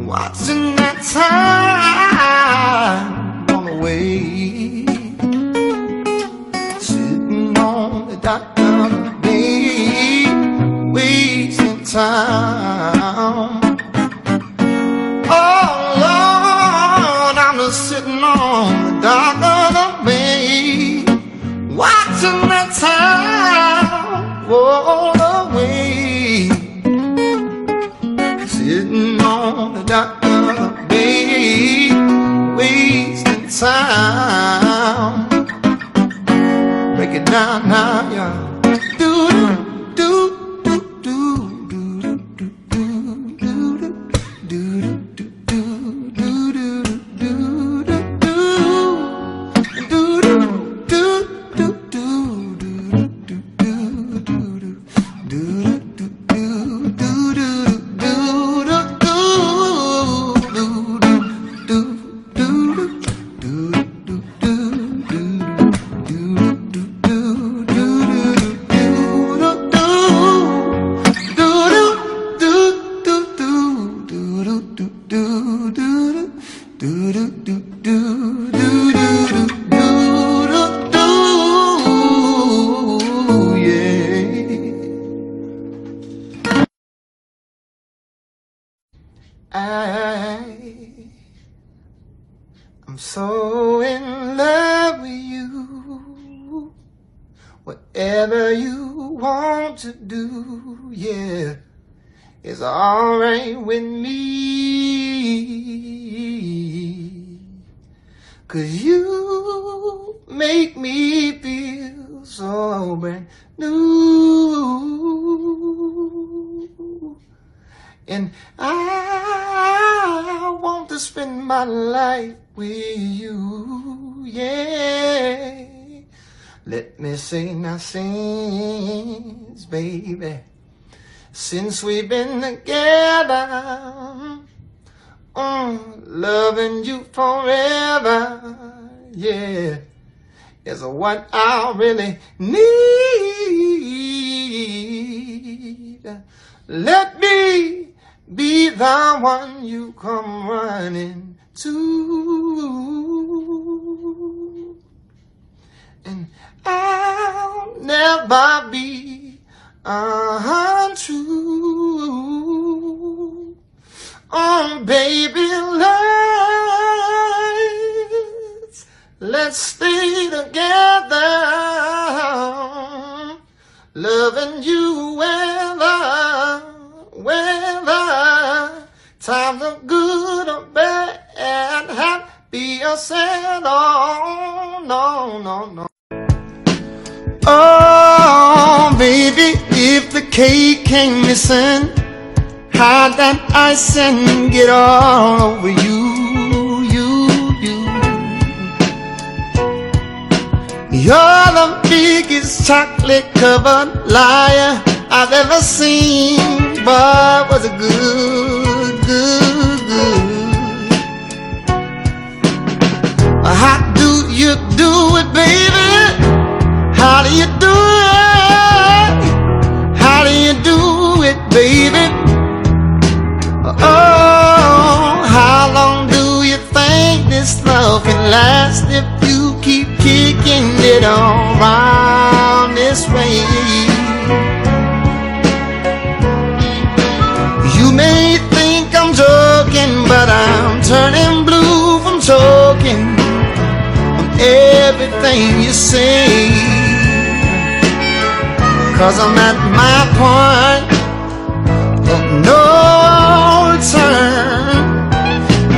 watching that time on the way. Sitting on the dock of the bay, wasting time. Oh Lord, I'm just sitting on the dock of the bay, watching that time roll away. Sitting on the dock of the bay, wasting time. Break it down now, y'all. With me. Cause you make me feel so brand new. And I want to spend my life with you, yeah. Let me say my since, baby, since we've been together, mm, loving you forever, yeah, is what I really need. Let me be the one you come running to. And I'll never be Uh-huh, untrue. Oh, baby, let's, let's stay together. Loving you whether, whether times are good or bad, happy or sad. Oh, no, no, no. Oh, baby, if the cake came missing, hide that icing get all over you, you, you. You're the biggest chocolate covered liar I've ever seen, but was it good, good, good? How do you do it, baby? How do you do it? How do you do it, baby? Oh, how long do you think this love can last if you keep kicking it around this way? You may think I'm joking, but I'm turning blue from on everything you say. Cause I'm at my point of no return.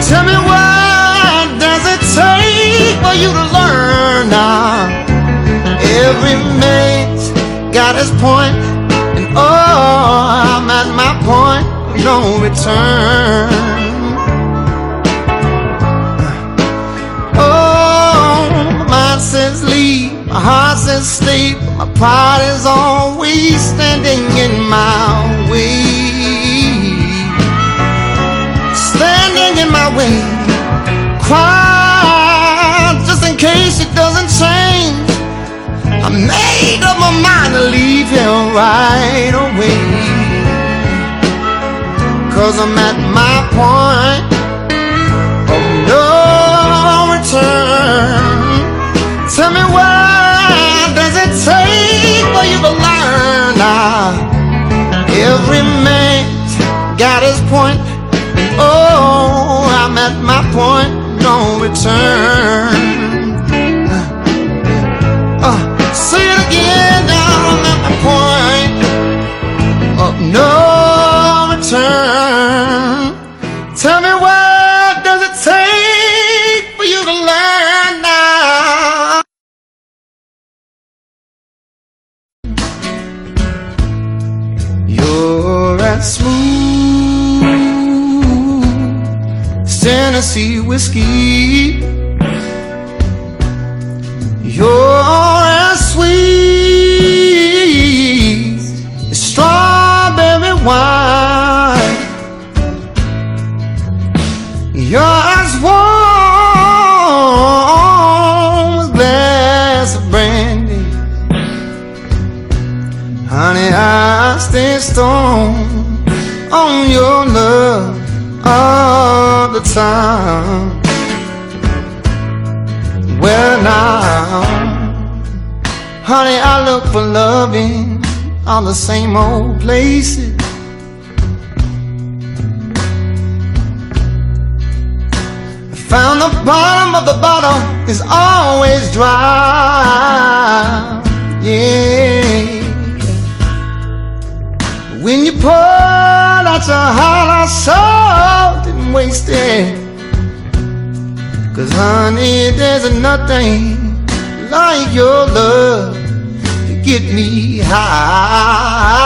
Tell me what does it take for you to learn now? Every mate's got his point, and oh, I'm at my point of no return. Oh, my mind says leave, my heart says but my pride is always standing in my way. Standing in my way, cry just in case it doesn't change. I made up my mind to leave here right away. Cause I'm at my point take for you learn now? Every man's got his point. Oh, I'm at my point, no return. Uh, say it again, I'm at my point of no return. Smooth Tennessee whiskey. You're as sweet as strawberry wine. You're as warm as glass of brandy. Honey, I stay stone on your love all the time. Well, now, honey, I look for loving all the same old places. Found the bottom of the bottle is always dry. Yeah. When you pour out your heart, I salt and waste it. Cause honey, there's nothing like your love to get me high.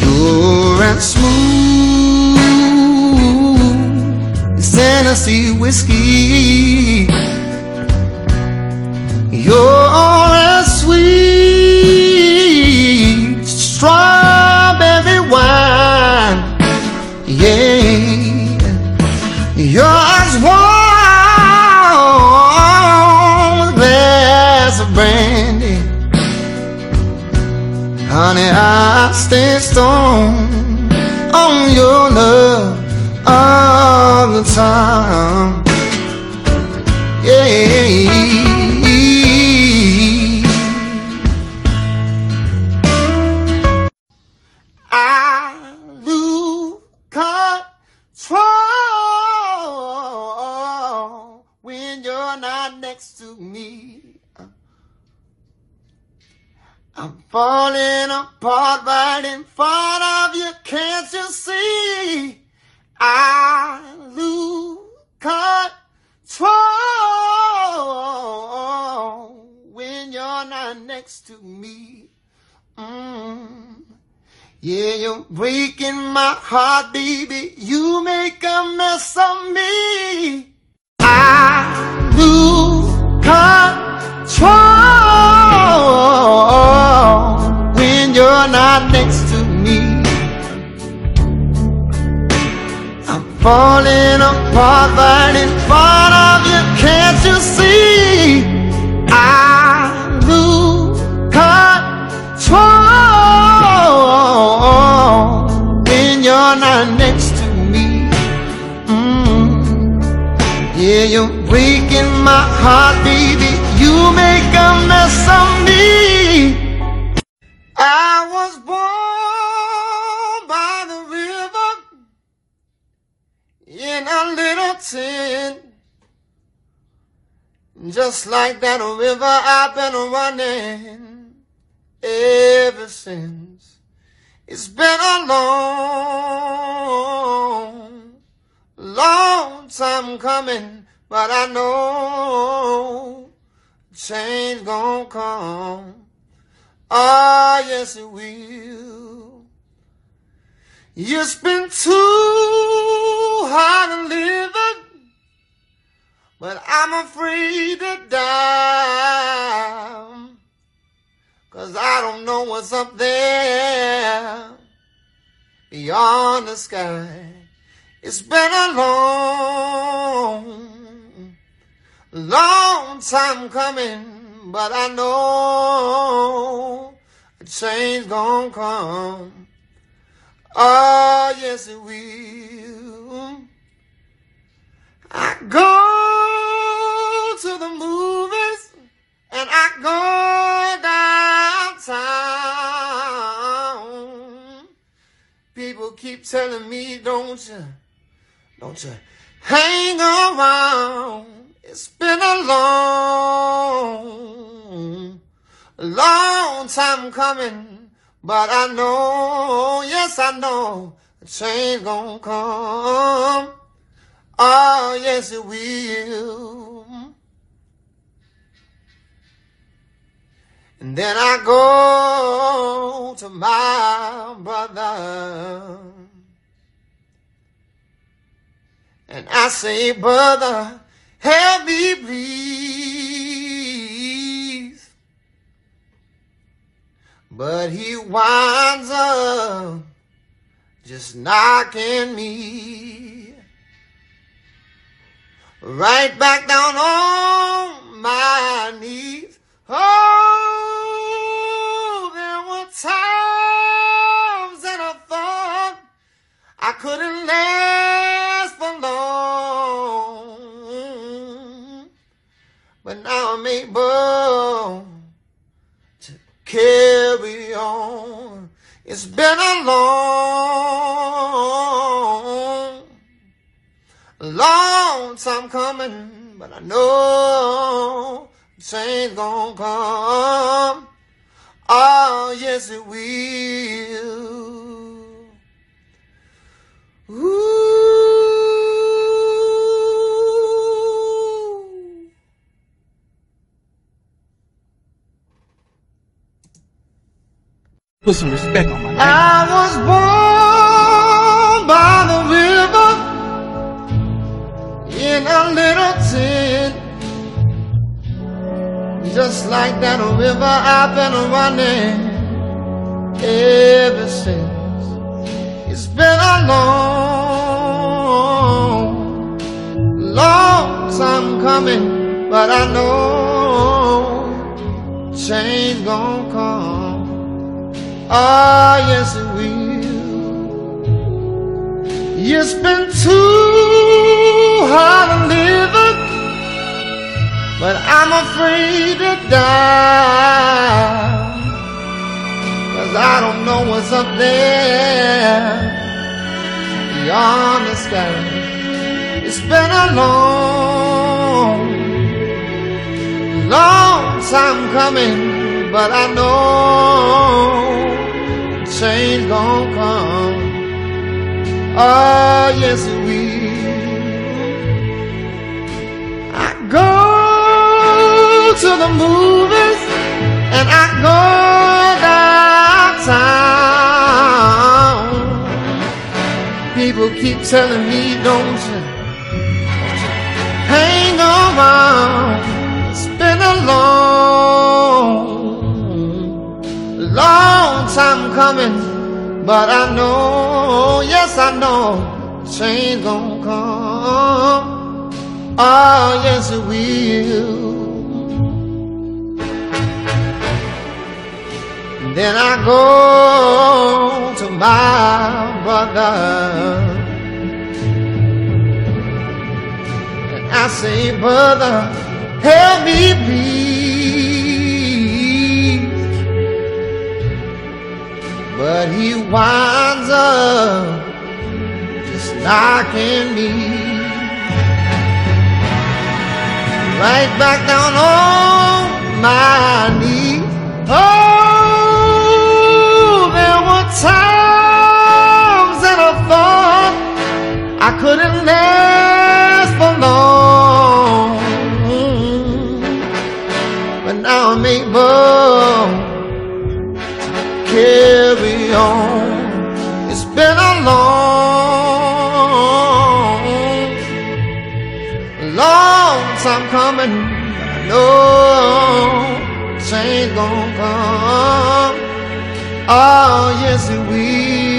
You're as smooth as Tennessee whiskey. You're as sweet Honey, I stay strong on your love all the time. Yeah. Falling apart right in front of you. Can't you see? I lose control when you're not next to me. Mm. Yeah, you're breaking my heart, baby. You make a mess of me. I lose control you're not next to me. I'm falling apart right in front of you. Can't you see? I lose control when you're not next to me. Mm. Yeah, you're breaking my heart, baby. You make a mess of me. I was born by the river in a little tent. Just like that river, I've been running ever since. It's been a long, long time coming, but I know change gonna come. Ah, yes it will. It's been too hard to live but I'm afraid to die. Cause I don't know what's up there beyond the sky. It's been a long, long time coming, but I know a change gonna come. Oh, yes, it will. I go to the movies and I go downtown. People keep telling me, don't you, don't you hang around. It's been a long, long time coming, but I know, yes, I know, a change gonna come. Oh, yes, it will. And then I go to my brother. And I say, brother, help me please. But he winds up just knocking me right back down on my knees. Oh, there were times that I thought I couldn't last but now I'm able to carry on. It's been a long, long time coming, but I know change gonna come. Oh, yes, it will. Ooh. Put some respect on my name. I was born by the river in a little tent. Just like that river, I've been running ever since. It's been a long, long time coming, but I know change gonna come. Ah, yes, it will. It's been too hard to live it, but I'm afraid to die. Cause I don't know what's up there beyond the sky. It's been a long, long time coming, but I know saint gon' come. Oh, ah, yes, it will. I go to the movies and I go downtown. People keep telling me, don't you, don't you hang around. It's been a long, long time coming, but I know, yes I know, change gonna come. Oh, yes it will. Then I go to my brother. And I say, brother, help me please. But he winds up just knocking me right back down on my knees. Oh, there were times that I thought I couldn't last for long, but now I'm able to carry on. It's been a long, long time coming. I know change gonna come. Oh, yes, it will.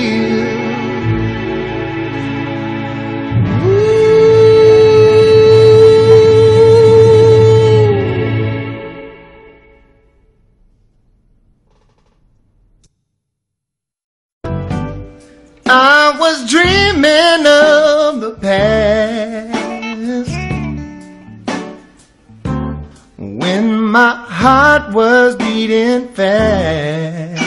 Dreaming of the past when my heart was beating fast.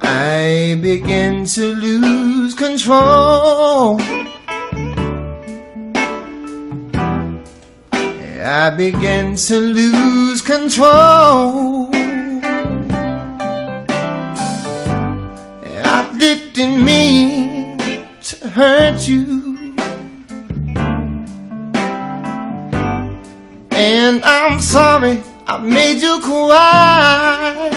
I began to lose control. I began to lose control. Didn't mean to hurt you. And I'm sorry I made you cry.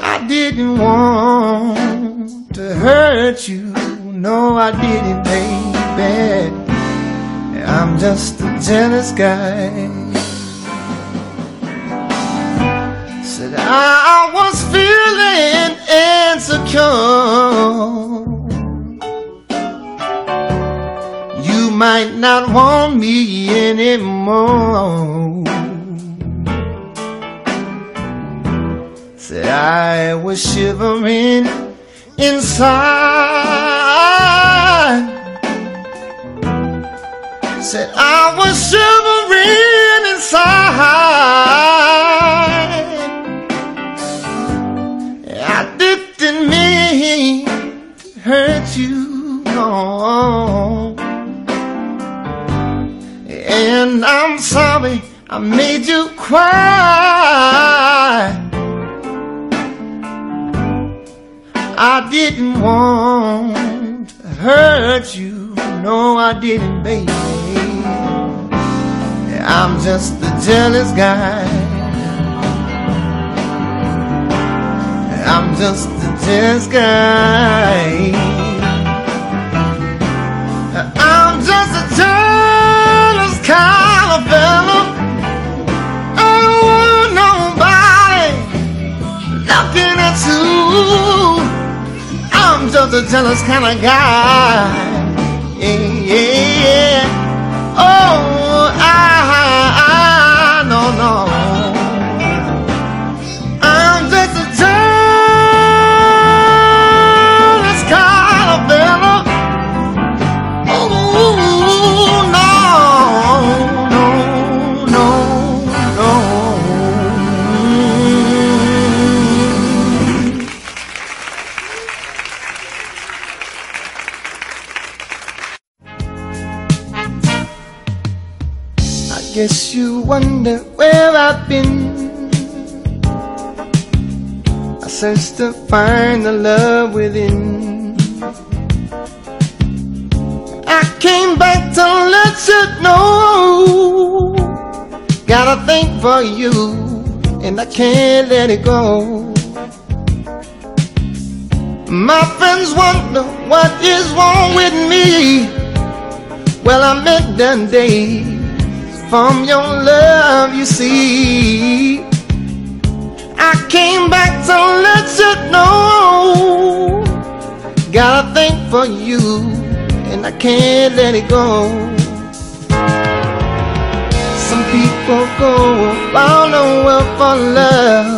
I didn't want to hurt you. No, I didn't, baby. I'm just a jealous guy. Said I was feeling insecure. You might not want me anymore. Said I was shivering inside. Said I was shivering inside. You, no. And I'm sorry I made you cry. I didn't want to hurt you, no, I didn't, baby. I'm just a jealous guy. I'm just a jealous guy. Fella. I don't want nobody looking at you. I'm just a jealous kind of guy. Yeah, yeah, yeah. Oh, I, I, no, no. I to find the love within. I came back to let you know. Got a thing for you, and I can't let it go. My friends wonder what is wrong with me. Well, I met them days from your love, you see. I came back to let you know. Got a thing for you, and I can't let it go. Some people go the world for love.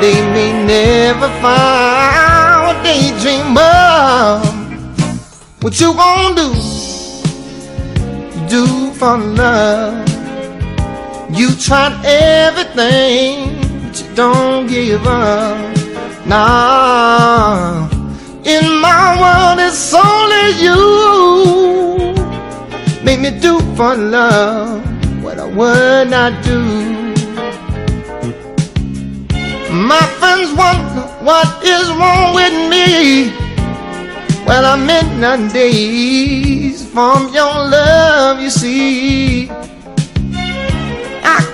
They may never find what they dream of. What you gonna do? Do for love. You tried everything, but you don't give up. Nah, in my world it's only you. Make me do for love what I would not do. My friends wonder what is wrong with me. Well, I'm in days from your love, you see.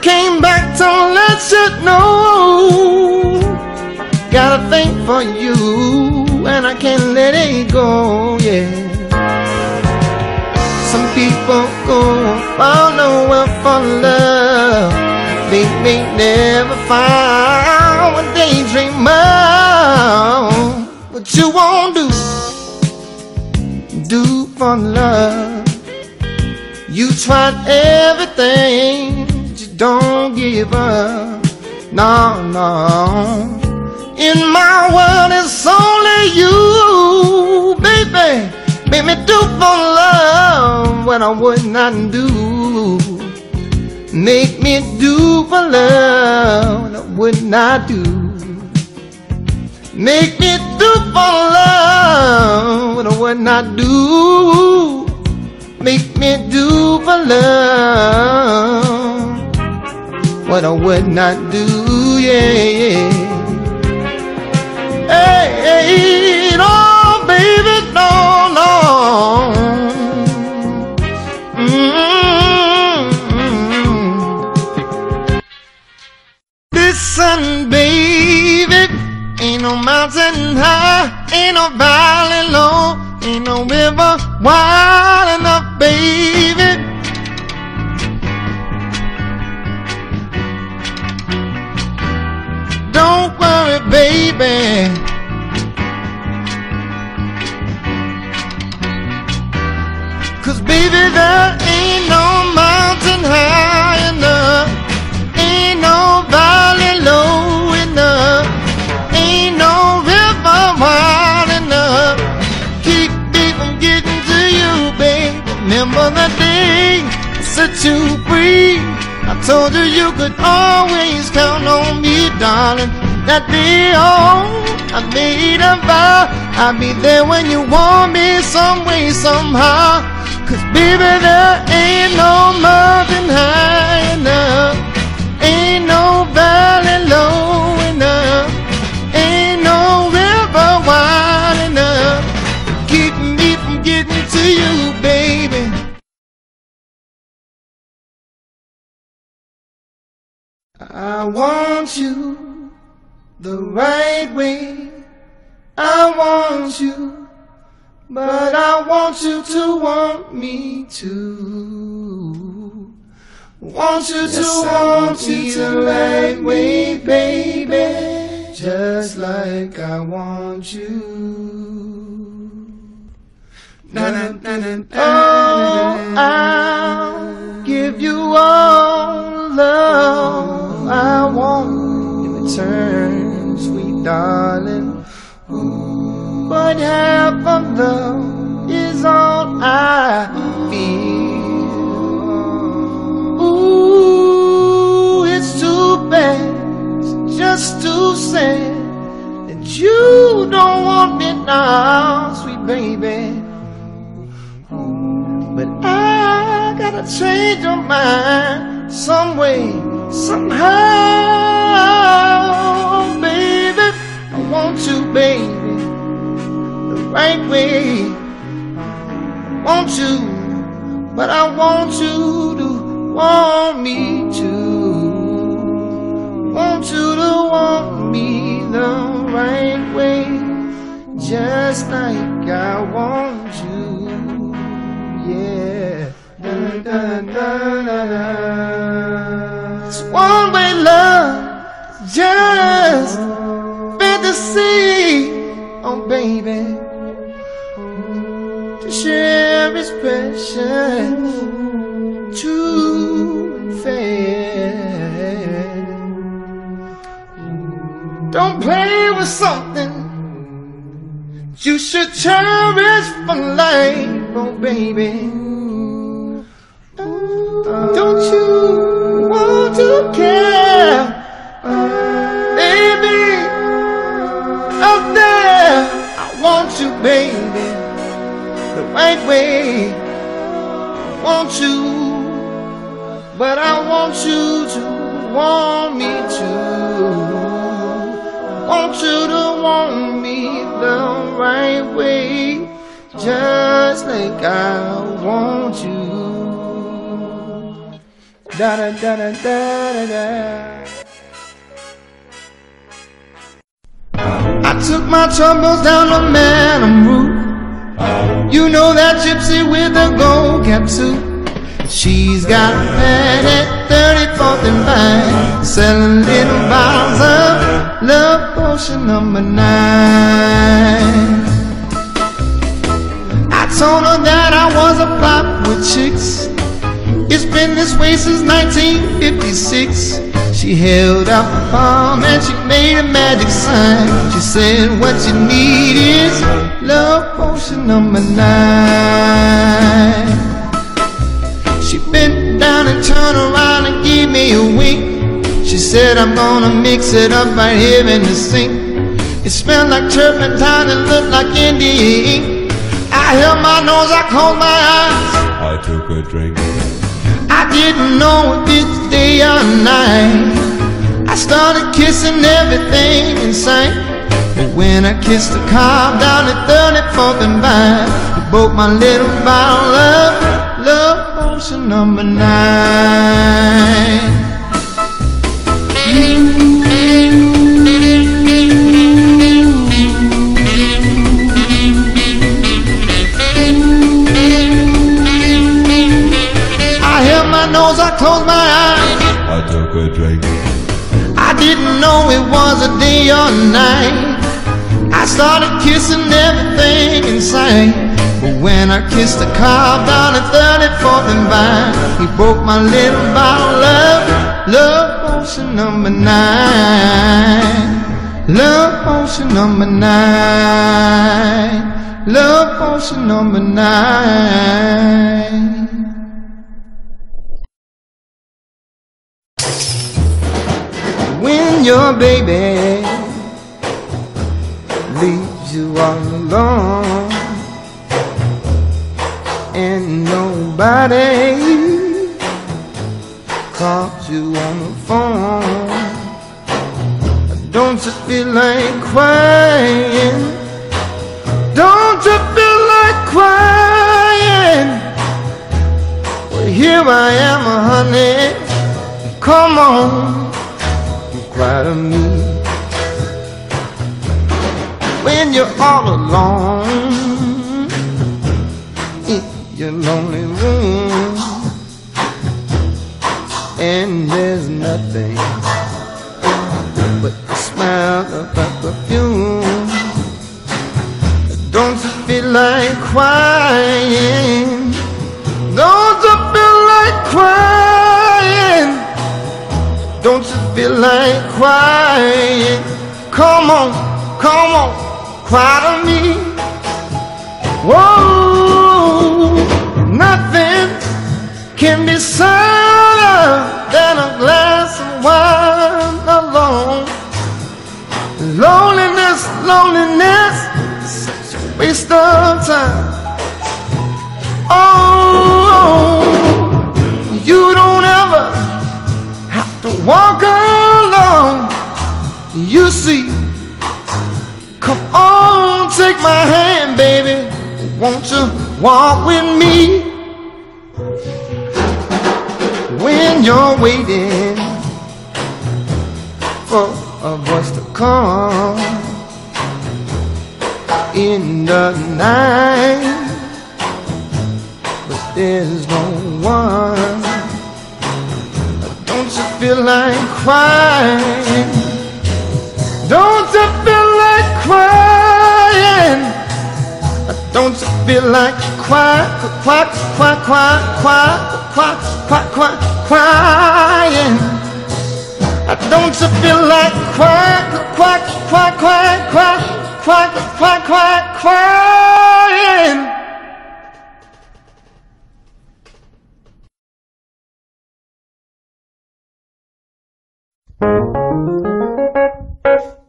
Came back to let you know. Got a thing for you, and I can't let it go, yeah. Some people go the world for love. They may never find what they dream of. What you won't do, do for love. You tried everything, don't give up. No, no. In my world, it's only you, baby. Make me do for love what I would not do. Make me do for love what I would not do. Make me do for love what I would not do. Make me do for love what I would not do, yeah. Hey, hey, no, baby, no, no. Mm-hmm. Listen, baby, ain't no mountain high, ain't no valley low, ain't no river wide baby. Cause baby, there ain't no mountain high enough. Ain't no valley low enough. Ain't no river wide enough. Keep me from getting to you, babe. Remember that day I set you free. I told you you could always count on me, darling. That day on, I made a vow I'd be there when you want me some way, somehow. Cause baby, there ain't no mountain high enough. Ain't no valley low enough. Ain't no river wide enough. Keep me from getting to you, baby. I want you the right way. I want you, but I want you to want me too. Want you to want me the right way, baby, just like I want you. Oh, I'll give you all love I want in return, darling. But half of love is all I feel. Ooh, it's too bad, it's just too sad that you don't want me now, sweet baby. But I gotta change your mind some way, somehow, want you, baby, the right way. I want you, but I want you to want me too. want you to want me the right way, just like I want you. Yeah. It's one way love, just. Baby. To share is precious, true and fair. Don't play with something you should cherish for life, oh baby. Don't you want to care, baby? Out there, want you, baby, the right way. I want you, but I want you to want me too. Want you to want me the right way, just like I want you. Da da da da da da I took my troubles down the Madame Ruth. You know that gypsy with the gold cap suit. She's got a pad at 34th and Vine, selling little bottles of love potion number nine. I told her that I was a pop with chicks. It's been this way since 1956. She held out her palm and she made a magic sign. She said, What you need is love potion number nine. She bent down and turned around and gave me a wink. She said, I'm gonna mix it up right here in the sink. It smelled like turpentine and looked like Indian ink. I held my nose, I closed my eyes. I took a drink. Didn't know if it's day or night. I started kissing everything in sight. But when I kissed the car down at 34th and Vine, broke my little bottle of love potion number nine. I closed my eyes. I took a drink. I didn't know it was a day or night. I started kissing everything in sight. But when I kissed the car down at 34th and Vine, he broke my little bottle of love potion number nine. Love potion number nine. Love potion number nine. Your baby leaves you all alone. And nobody calls you on the phone. Don't you feel like crying? Don't you feel like crying? Well here I am honey. Come on me. When you're all alone in your lonely room and there's nothing but the smell of her perfume. Don't you feel like crying. Don't you feel like crying don't you feel like crying? Come on, come on, cry to me. Whoa, nothing can be sadder than a glass of wine alone. Loneliness, loneliness, such a waste of time. Oh, you don't ever don't walk alone, you see. Come on, take my hand, baby. Won't you walk with me? When you're waiting for a voice to come in the night, but there's no one feel like crying? Don't you feel like crying? Don't you feel like cry, quack, quack, quack, quack, quack, quack, quack, crying? Don't you feel like quack, quack, quack, quack, quack, quack, quack, quack, crying?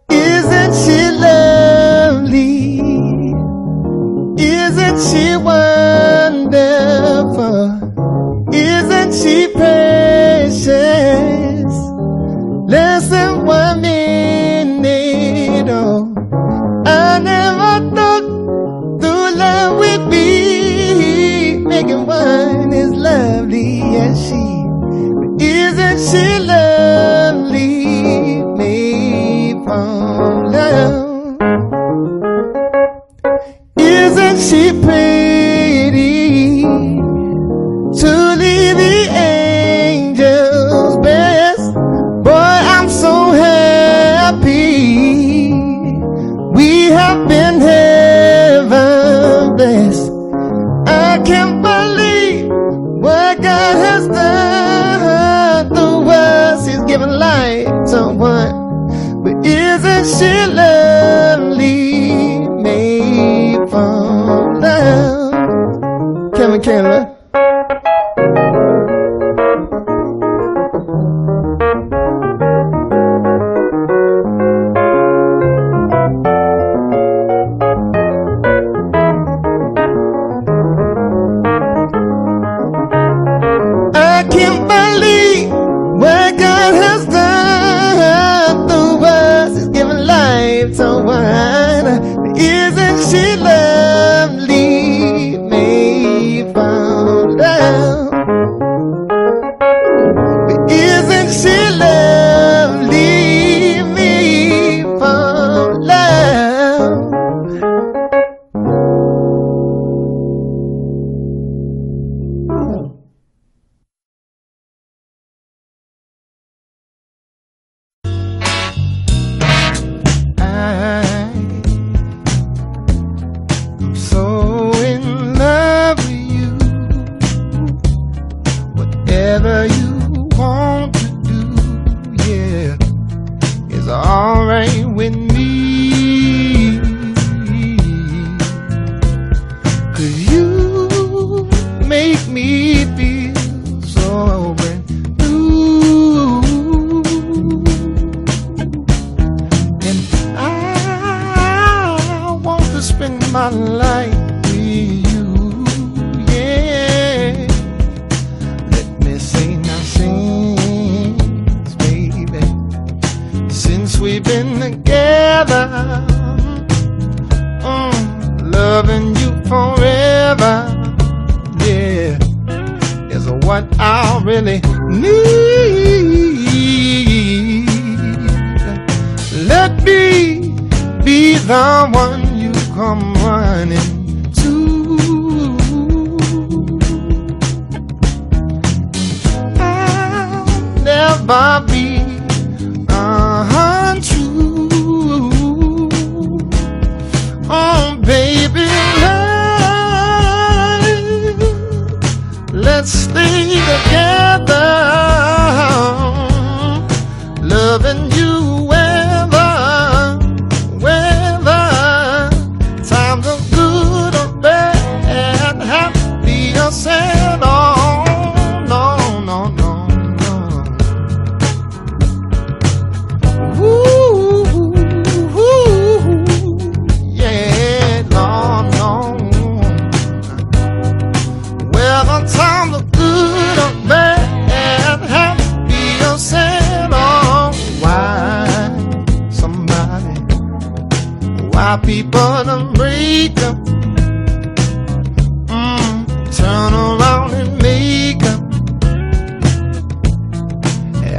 Isn't she My people, to break breaking. Mm, turn around and make up.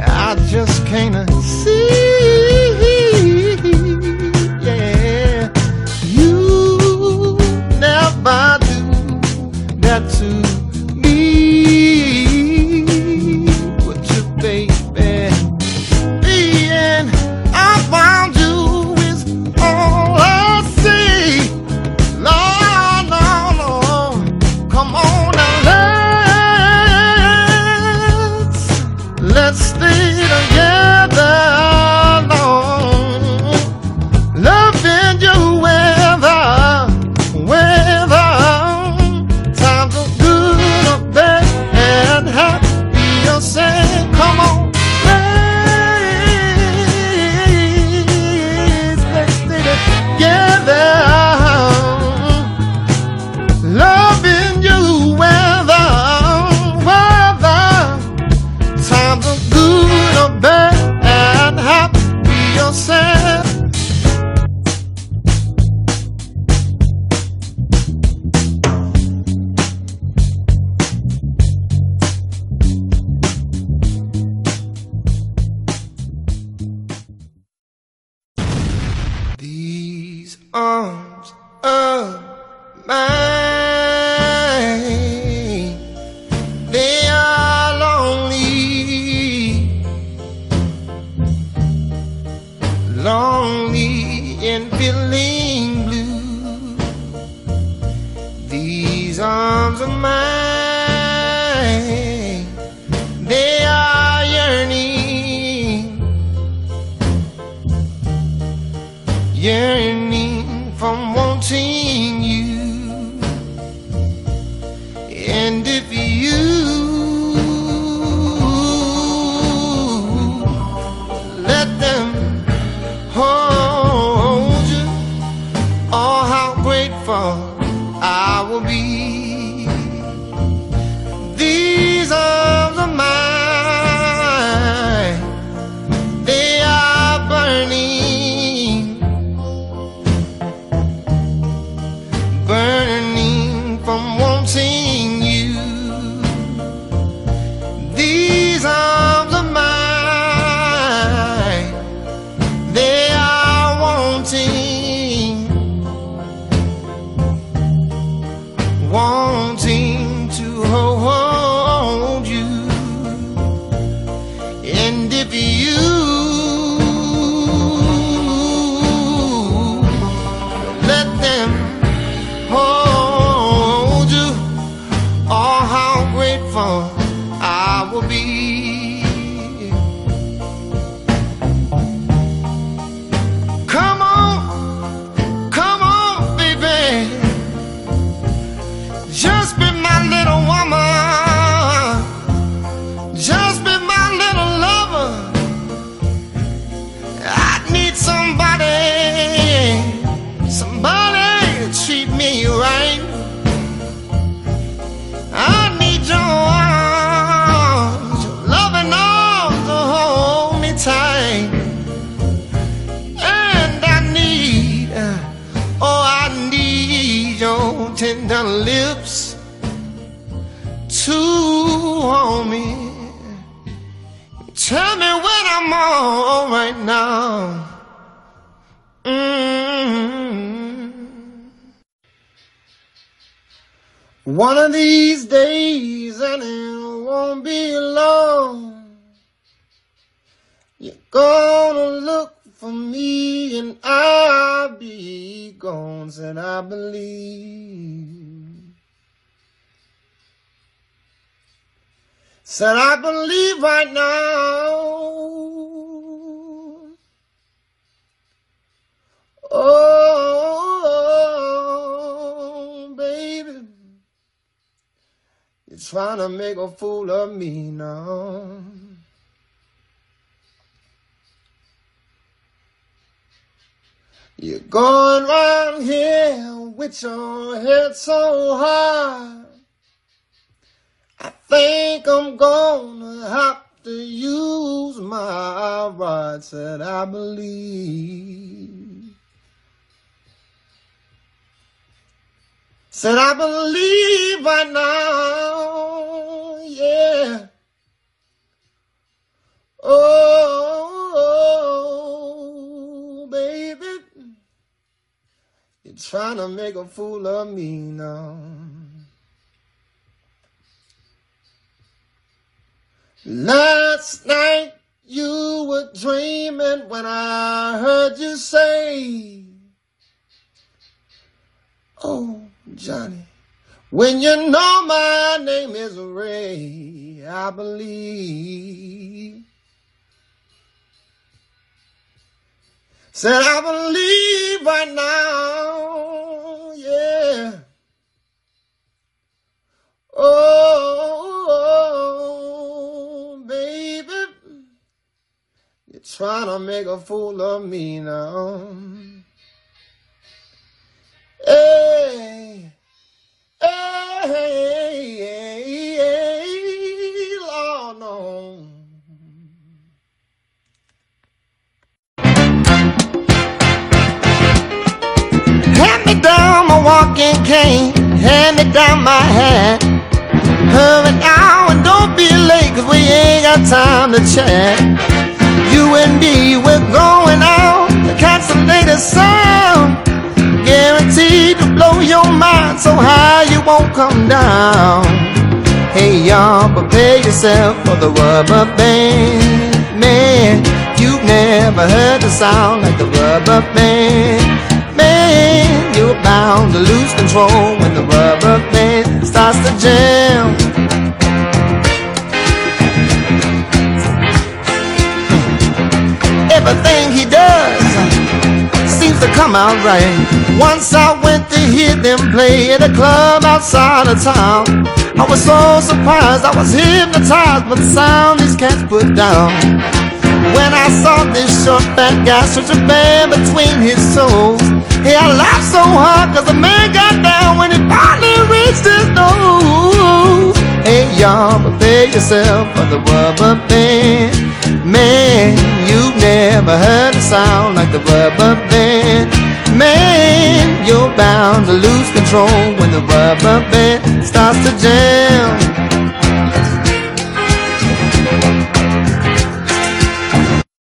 I just can't your tender lips too warm me. Tell me what I'm on right now. Mm. One of these days, and it won't be long, you're gonna look for me, and I'll be gone. Said I believe. Said I believe right now. Oh, baby, you're trying to make a fool of me now. You're going round here with your head so high. I think I'm gonna have to use my rights that I believe. Said I believe right now, yeah. Oh, oh baby. You're trying to make a fool of me now. Last night you were dreaming when I heard you say, Oh, Johnny, when you know my name is Ray, I believe. Said I believe right now, yeah. Oh, baby, you're trying to make a fool of me now. Hey, hey, hey, hey, Lord, no. Down my walking cane, hand me down my hat. Hurry now and don't be late, cause we ain't got time to chat. You and me, we're going out to catch the latest sound. Guaranteed to blow your mind so high you won't come down. Hey y'all, prepare yourself for the rubber band. Man, you've never heard the sound like the rubber band. Man, you're bound to lose control when the rubber band starts to jam. Everything he does seems to come out right. Once I went to hear them play at a club outside of town. I was so surprised, I was hypnotized by the sound these cats put down. When I saw this short fat guy stretch a band between his toes, hey, I laughed so hard cause the man got down when he finally reached his nose. Hey, y'all, prepare yourself for the rubber band. Man, you've never heard a sound like the rubber band. Man, you're bound to lose control when the rubber band starts to jam.